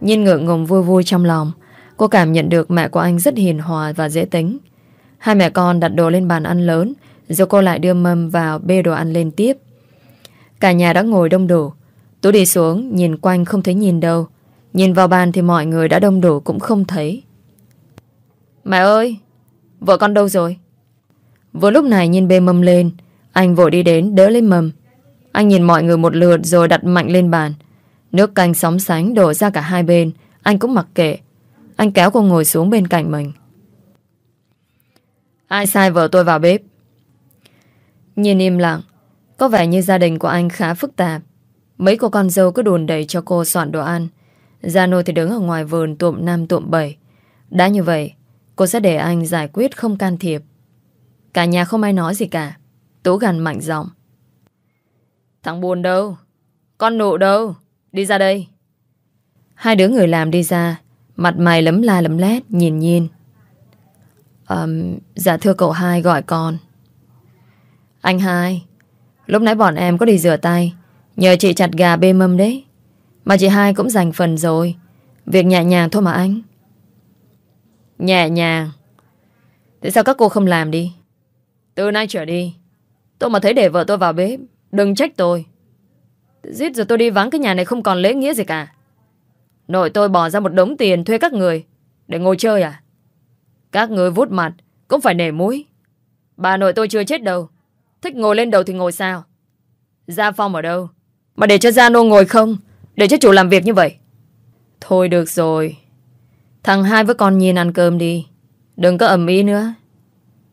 S1: Nhìn ngượng ngùng vui vui trong lòng. Cô cảm nhận được mẹ của anh rất hiền hòa và dễ tính. Hai mẹ con đặt đồ lên bàn ăn lớn, rồi cô lại đưa mâm vào bê đồ ăn lên tiếp. Cả nhà đã ngồi đông đủ. Tú đi xuống, Nhìn quanh không thấy nhìn đâu. Nhìn vào bàn thì mọi người đã đông đủ cũng không thấy. Mẹ ơi, Vợ con đâu rồi? Vừa lúc này nhìn bê mâm lên, Anh vội đi đến đỡ lấy mầm. Anh nhìn mọi người một lượt rồi đặt mạnh lên bàn. Nước canh sóng sánh đổ ra cả hai bên. Anh cũng mặc kệ. Anh kéo cô ngồi xuống bên cạnh mình. Ai sai vợ tôi vào bếp? Nhìn im lặng. Có vẻ như gia đình của anh khá phức tạp. Mấy cô con dâu cứ đùn đẩy cho cô soạn đồ ăn. Gia nô thì đứng ở ngoài vườn tuộm năm tuộm bảy. Đã như vậy, Cô sẽ để anh giải quyết không can thiệp. Cả nhà không ai nói gì cả. Tú gần mạnh giọng. Thằng buồn đâu? Con nụ đâu? Đi ra đây. Hai đứa người làm đi ra Mặt mày lấm la lấm lét nhìn nhìn. Um, Dạ thưa cậu hai gọi con. Anh hai Lúc nãy bọn em có đi rửa tay Nhờ chị chặt gà bê mâm đấy. Mà chị hai cũng dành phần rồi Việc nhẹ nhàng thôi mà anh. Nhẹ nhàng? Tại sao các cô không làm đi? Từ nay trở đi Tôi mà thấy để vợ tôi vào bếp Đừng trách tôi. Giết rồi tôi đi vắng, cái nhà này không còn lễ nghĩa gì cả. Nội tôi bỏ ra một đống tiền thuê các người Để ngồi chơi à? Các người vút mặt Cũng phải nể mũi. Bà nội tôi chưa chết đâu. Thích ngồi lên đầu thì ngồi sao? Gia Phong ở đâu? Mà để cho Gia Nô ngồi không? Để cho chủ làm việc như vậy. Thôi được rồi. Thằng hai với con nhìn ăn cơm đi. Đừng có ẩm ý nữa.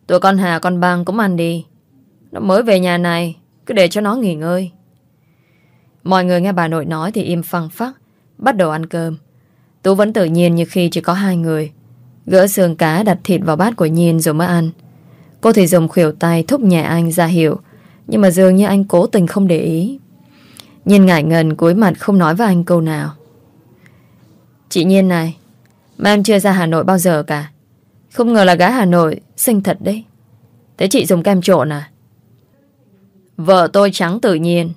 S1: Tụi con Hà, con Bang cũng ăn đi. Nó mới về nhà này. Cứ để cho nó nghỉ ngơi. Mọi người nghe bà nội nói thì im phăng phắc, Bắt đầu ăn cơm. Tú vẫn tự nhiên như khi chỉ có hai người. Gỡ xương cá đặt thịt vào bát của Nhiên rồi mới ăn. Cô thì dùng khuỷu tay thúc nhẹ anh ra hiệu, Nhưng mà dường như anh cố tình không để ý. Nhiên ngại ngần, cúi mặt không nói với anh câu nào. Chị Nhiên này, Mà em chưa ra Hà Nội bao giờ cả. Không ngờ là gái Hà Nội Xinh thật đấy. Thế chị dùng kem trộn à? Vợ tôi trắng tự nhiên.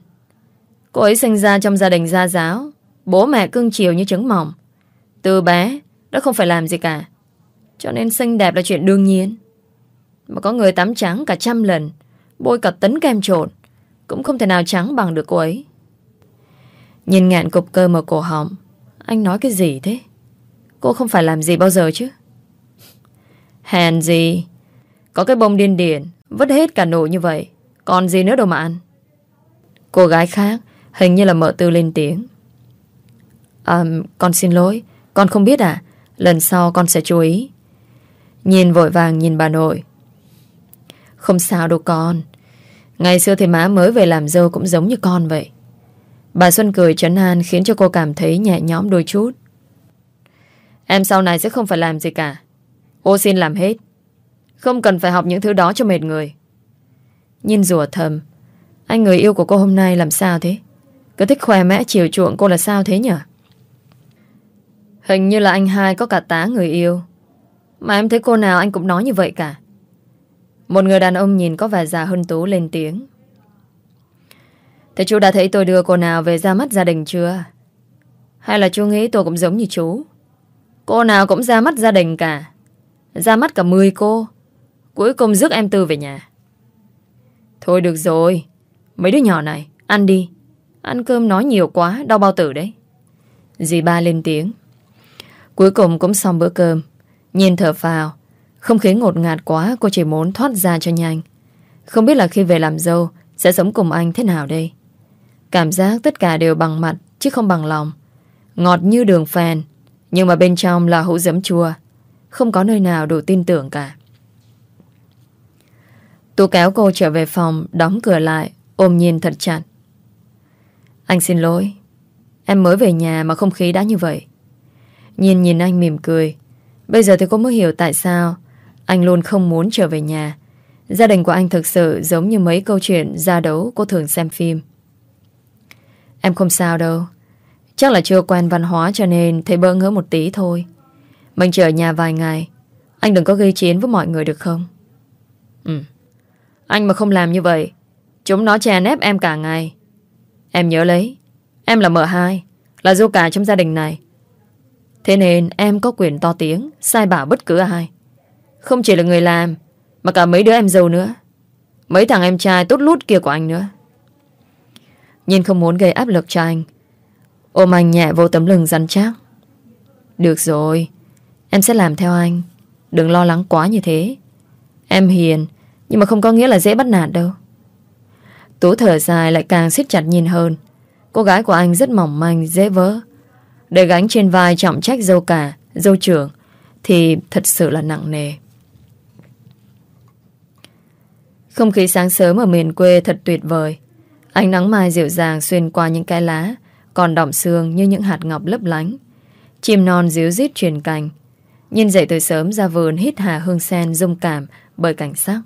S1: Cô ấy sinh ra trong gia đình gia giáo. Bố mẹ cưng chiều như trứng mỏng. Từ bé, đã không phải làm gì cả. Cho nên xinh đẹp là chuyện đương nhiên. Mà có người tắm trắng cả trăm lần, Bôi cả tấn kem trộn, Cũng không thể nào trắng bằng được cô ấy. Nhìn ngạn cục cơ mở cổ họng, Anh nói cái gì thế? Cô không phải làm gì bao giờ chứ? Hèn gì? Có cái bông điên điển, Vứt hết cả nồi như vậy. Còn gì nữa đâu mà ăn Cô gái khác Hình như là mợ tư lên tiếng À con xin lỗi, Con không biết à Lần sau con sẽ chú ý Nhìn vội vàng nhìn bà nội Không sao đâu con, Ngày xưa thì má mới về làm dâu cũng giống như con vậy Bà Xuân cười trấn an khiến cho cô cảm thấy nhẹ nhõm đôi chút. Em sau này sẽ không phải làm gì cả. Ô xin làm hết. Không cần phải học những thứ đó cho mệt người. Nhìn rủa thầm. Anh người yêu của cô hôm nay làm sao thế? Cứ thích khoe mẽ chiều chuộng cô là sao thế nhở Hình như là anh hai có cả tá người yêu. Mà em thấy cô nào anh cũng nói như vậy cả. Một người đàn ông nhìn có vẻ già hơn Tú lên tiếng. Thế chú đã thấy tôi đưa cô nào về ra mắt gia đình chưa? Hay là chú nghĩ tôi cũng giống như chú? Cô nào cũng ra mắt gia đình cả. Ra mắt cả 10 cô. Cuối cùng rước em Tư về nhà. Thôi được rồi. Mấy đứa nhỏ này, ăn đi. Ăn cơm nói nhiều quá, đau bao tử đấy. Dì ba lên tiếng. Cuối cùng cũng xong bữa cơm. Nhìn thở phào. Không khí ngột ngạt quá, cô chỉ muốn thoát ra cho nhanh. Không biết là khi về làm dâu, sẽ sống cùng anh thế nào đây? Cảm giác tất cả đều bằng mặt Chứ không bằng lòng Ngọt như đường phèn Nhưng mà bên trong là hũ giấm chua Không có nơi nào đủ tin tưởng cả Tú kéo cô trở về phòng, Đóng cửa lại, Ôm nhìn thật chặt. Anh xin lỗi, Em mới về nhà mà không khí đã như vậy. Nhìn nhìn anh mỉm cười. Bây giờ thì cô mới hiểu tại sao Anh luôn không muốn trở về nhà. Gia đình của anh thực sự giống như mấy câu chuyện ra đấu cô thường xem phim. Em không sao đâu. Chắc là chưa quen văn hóa cho nên Thấy bỡ ngỡ một tí thôi. Mình chờ ở nhà vài ngày. Anh đừng có gây chiến với mọi người được không? Ừ. Anh mà không làm như vậy, Chúng nó chè nép em cả ngày. Em nhớ lấy, Em là mợ hai, Là du cả trong gia đình này. Thế nên em có quyền to tiếng, Sai bảo bất cứ ai. Không chỉ là người làm, Mà cả mấy đứa em giàu nữa. Mấy thằng em trai tốt lút kia của anh nữa. Nhìn không muốn gây áp lực cho anh, Ôm anh nhẹ vô tấm lưng rắn chắc. Được rồi, Em sẽ làm theo anh, Đừng lo lắng quá như thế. Em hiền nhưng mà không có nghĩa là dễ bắt nạt đâu. Tú thở dài lại càng siết chặt nhìn hơn. Cô gái của anh rất mỏng manh, Dễ vỡ. Để gánh trên vai trọng trách dâu cả, Dâu trưởng, Thì thật sự là nặng nề. Không khí sáng sớm ở miền quê thật tuyệt vời. Ánh nắng mai dịu dàng xuyên qua những cái lá, Còn đọng xương như những hạt ngọc lấp lánh. Chim non díu dít truyền cành Nhìn dậy từ sớm ra vườn hít hà hương sen dung cảm bởi cảnh sắc.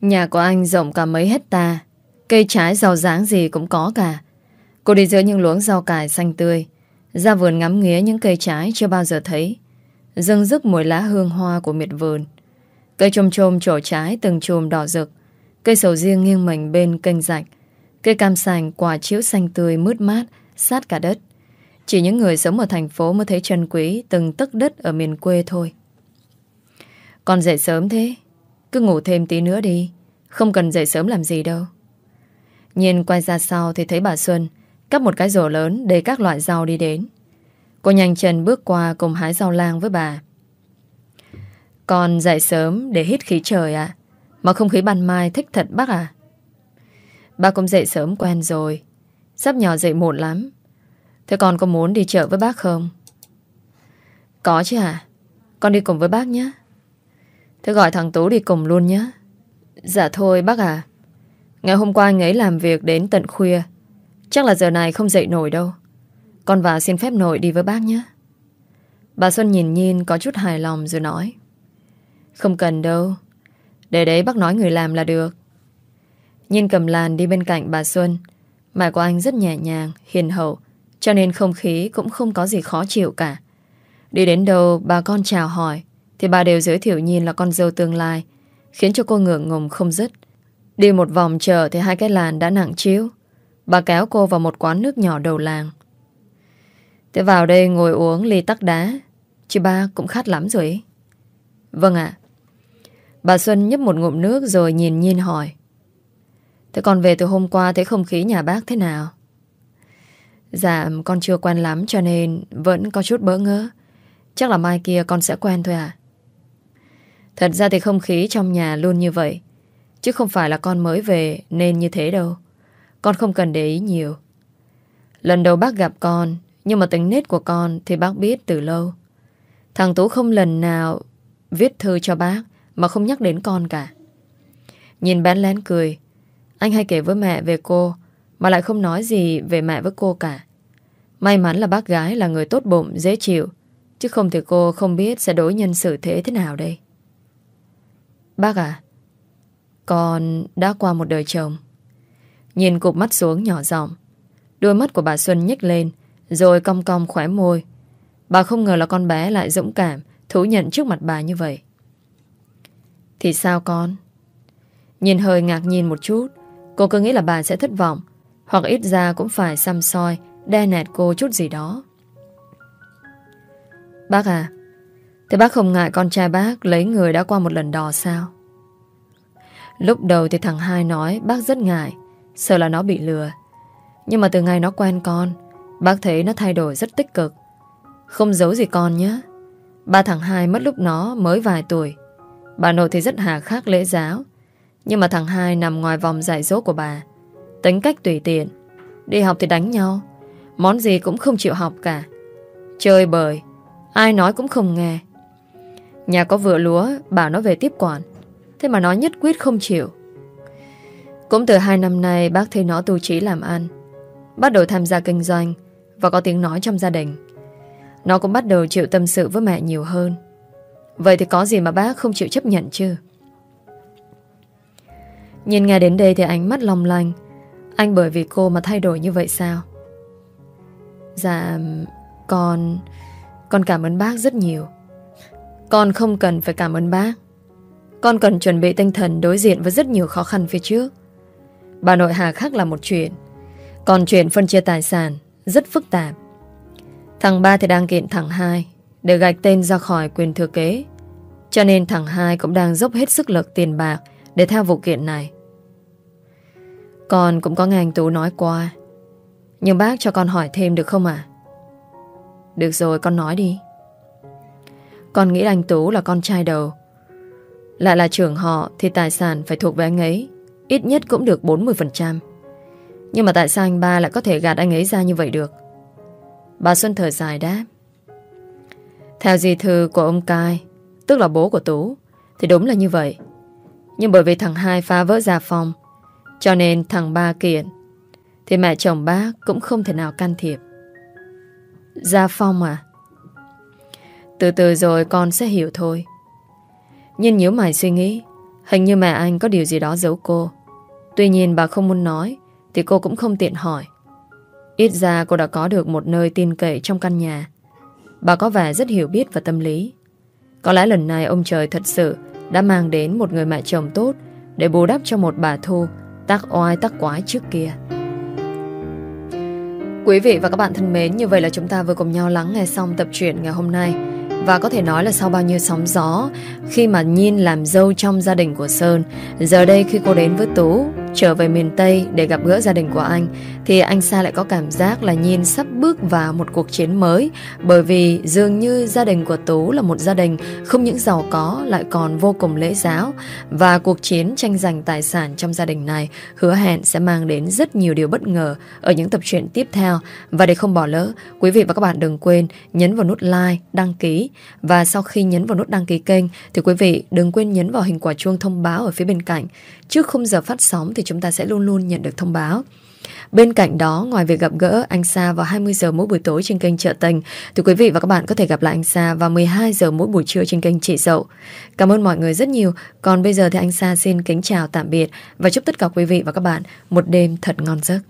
S1: Nhà của anh rộng cả mấy hecta. Cây trái rau dáng gì cũng có cả. Cô đi giữa những luống rau cải xanh tươi. Ra vườn ngắm nghía những cây trái chưa bao giờ thấy. Dâng dứt mùi lá hương hoa của miệt vườn. Cây trôm trôm trổ trái từng chùm đỏ rực. Cây sầu riêng nghiêng mình bên kênh rạch. Cây cam sành quả chiếu xanh tươi mướt mát sát cả đất. Chỉ những người sống ở thành phố mới thấy trân quý từng tấc đất ở miền quê thôi. Con dậy sớm thế, cứ ngủ thêm tí nữa đi, không cần dậy sớm làm gì đâu. Nhìn quay ra sau thì thấy bà Xuân cắp một cái rổ lớn để các loại rau đi đến. Cô nhanh chân bước qua cùng hái rau lang với bà. Con dậy sớm để hít khí trời à? Mà không khí ban mai thích thật bác à? Ba cũng dậy sớm quen rồi Sắp nhỏ dậy muộn lắm Thế con có muốn đi chợ với bác không? Có chứ à, Con đi cùng với bác nhé Thế gọi thằng Tú đi cùng luôn nhé. Dạ thôi bác à. Ngày hôm qua anh ấy làm việc đến tận khuya. Chắc là giờ này không dậy nổi đâu. Con vào xin phép nội đi với bác nhé. Bà Xuân nhìn nhìn có chút hài lòng rồi nói. Không cần đâu. Để đấy bác nói người làm là được. Nhìn cầm làn đi bên cạnh bà Xuân. Mẹ của anh rất nhẹ nhàng, hiền hậu Cho nên không khí cũng không có gì khó chịu cả. Đi đến đâu bà con chào hỏi. Thì bà đều giới thiệu nhìn là con dâu tương lai, Khiến cho cô ngượng ngùng không dứt. Đi một vòng chợ thì hai cái làn đã nặng chiếu. Bà kéo cô vào một quán nước nhỏ đầu làng. Thế vào đây ngồi uống ly tắc đá. Chứ ba cũng khát lắm rồi ấy. Vâng ạ. Bà Xuân nhấp một ngụm nước rồi nhìn nhìn hỏi. Thế con về từ hôm qua thấy không khí nhà bác thế nào? Dạ con chưa quen lắm cho nên vẫn có chút bỡ ngỡ. Chắc là mai kia con sẽ quen thôi à Thật ra thì không khí trong nhà luôn như vậy Chứ không phải là con mới về nên như thế đâu Con không cần để ý nhiều Lần đầu bác gặp con Nhưng mà tính nết của con thì bác biết từ lâu Thằng Tú không lần nào viết thư cho bác mà không nhắc đến con cả. Nhìn bán lén cười, anh hay kể với mẹ về cô mà lại không nói gì về mẹ với cô cả. May mắn là bác gái là người tốt bụng, dễ chịu, chứ không thì cô không biết sẽ đối nhân xử thế thế nào đây. Bác à, con đã qua một đời chồng. Nhìn cụp mắt xuống nhỏ giọng Đôi mắt của bà Xuân nhếch lên Rồi cong cong khỏe môi. Bà không ngờ là con bé lại dũng cảm Thú nhận trước mặt bà như vậy. Thì sao con? Nhìn hơi ngạc nhiên một chút Cô cứ nghĩ là bà sẽ thất vọng Hoặc ít ra cũng phải xăm soi Đe nẹt cô chút gì đó. Bác à Thế bác không ngại con trai bác Lấy người đã qua một lần đò sao? Lúc đầu thì thằng hai nói Bác rất ngại, Sợ là nó bị lừa. Nhưng mà từ ngày nó quen con, Bác thấy nó thay đổi rất tích cực. Không giấu gì con nhé. Ba thằng hai mất lúc nó mới vài tuổi. Bà nội thì rất hà khắc lễ giáo. Nhưng mà thằng hai nằm ngoài vòng dạy dỗ của bà. Tính cách tùy tiện. Đi học thì đánh nhau. Món gì cũng không chịu học cả. Chơi bời. Ai nói cũng không nghe. Nhà có vựa lúa Bảo nó về tiếp quản. Thế mà nó nhất quyết không chịu. Cũng từ hai năm nay, bác thấy nó tu trí làm ăn. Bắt đầu tham gia kinh doanh Và có tiếng nói trong gia đình. Nó cũng bắt đầu chịu tâm sự với mẹ nhiều hơn. Vậy thì có gì mà bác không chịu chấp nhận chứ? Nhìn nghe đến đây thì ánh mắt long lanh. Anh bởi vì cô mà thay đổi như vậy sao? Dạ Con Con cảm ơn bác rất nhiều. Con không cần phải cảm ơn bác. Con cần chuẩn bị tinh thần đối diện với rất nhiều khó khăn phía trước. Bà nội Hà khác là một chuyện. Còn chuyện phân chia tài sản Rất phức tạp. Thằng ba thì đang kiện thằng hai Để gạch tên ra khỏi quyền thừa kế. Cho nên thằng hai cũng đang dốc hết sức lực tiền bạc Để theo vụ kiện này. Con cũng có nghe anh Tú nói qua. Nhưng bác cho con hỏi thêm được không ạ? Được rồi, con nói đi. Con nghĩ anh Tú là con trai đầu. Lại là trưởng họ Thì tài sản phải thuộc về anh ấy, Ít nhất cũng được 40% Nhưng mà tại sao anh ba lại có thể gạt anh ấy ra như vậy được? Bà Xuân thở dài đáp. Theo di thư của ông Cai, Tức là bố của Tú, Thì đúng là như vậy. Nhưng bởi vì thằng hai phá vỡ gia phong, Cho nên thằng ba kiện, Thì mẹ chồng bác cũng không thể nào can thiệp. Gia phong à? Từ từ rồi con sẽ hiểu thôi Nhưng nhớ mày suy nghĩ Hình như mẹ anh có điều gì đó giấu cô Tuy nhiên bà không muốn nói Thì cô cũng không tiện hỏi Ít ra cô đã có được một nơi tin cậy trong căn nhà. Bà có vẻ rất hiểu biết và tâm lý. Có lẽ lần này ông trời thật sự đã mang đến một người mẹ chồng tốt để bù đắp cho một bà Thu tác oai tác quái trước kia. Quý vị và các bạn thân mến, như vậy là chúng ta vừa cùng nhau lắng nghe xong tập truyện ngày hôm nay. thank you Và có thể nói là sau bao nhiêu sóng gió Khi mà Nhiên làm dâu trong gia đình của Sơn Giờ đây khi cô đến với Tú trở về miền Tây để gặp gỡ gia đình của anh thì anh Sa lại có cảm giác là Nhiên sắp bước vào một cuộc chiến mới. Bởi vì dường như gia đình của Tú là một gia đình không những giàu có lại còn vô cùng lễ giáo. Và cuộc chiến tranh giành tài sản trong gia đình này hứa hẹn sẽ mang đến rất nhiều điều bất ngờ ở những tập truyện tiếp theo. Và để không bỏ lỡ quý vị và các bạn đừng quên nhấn vào nút like, đăng ký và sau khi nhấn vào nút đăng ký kênh thì quý vị đừng quên nhấn vào hình quả chuông thông báo ở phía bên cạnh trước khung giờ phát sóng thì chúng ta sẽ luôn luôn nhận được thông báo. Bên cạnh đó, ngoài việc gặp gỡ anh Sa vào 20 giờ mỗi buổi tối trên kênh Trợ Tình, thì quý vị và các bạn có thể gặp lại anh Sa vào 12 giờ mỗi buổi trưa trên kênh Chị Dậu. Cảm ơn mọi người rất nhiều. Còn bây giờ thì anh Sa xin kính chào tạm biệt và chúc tất cả quý vị và các bạn một đêm thật ngon giấc.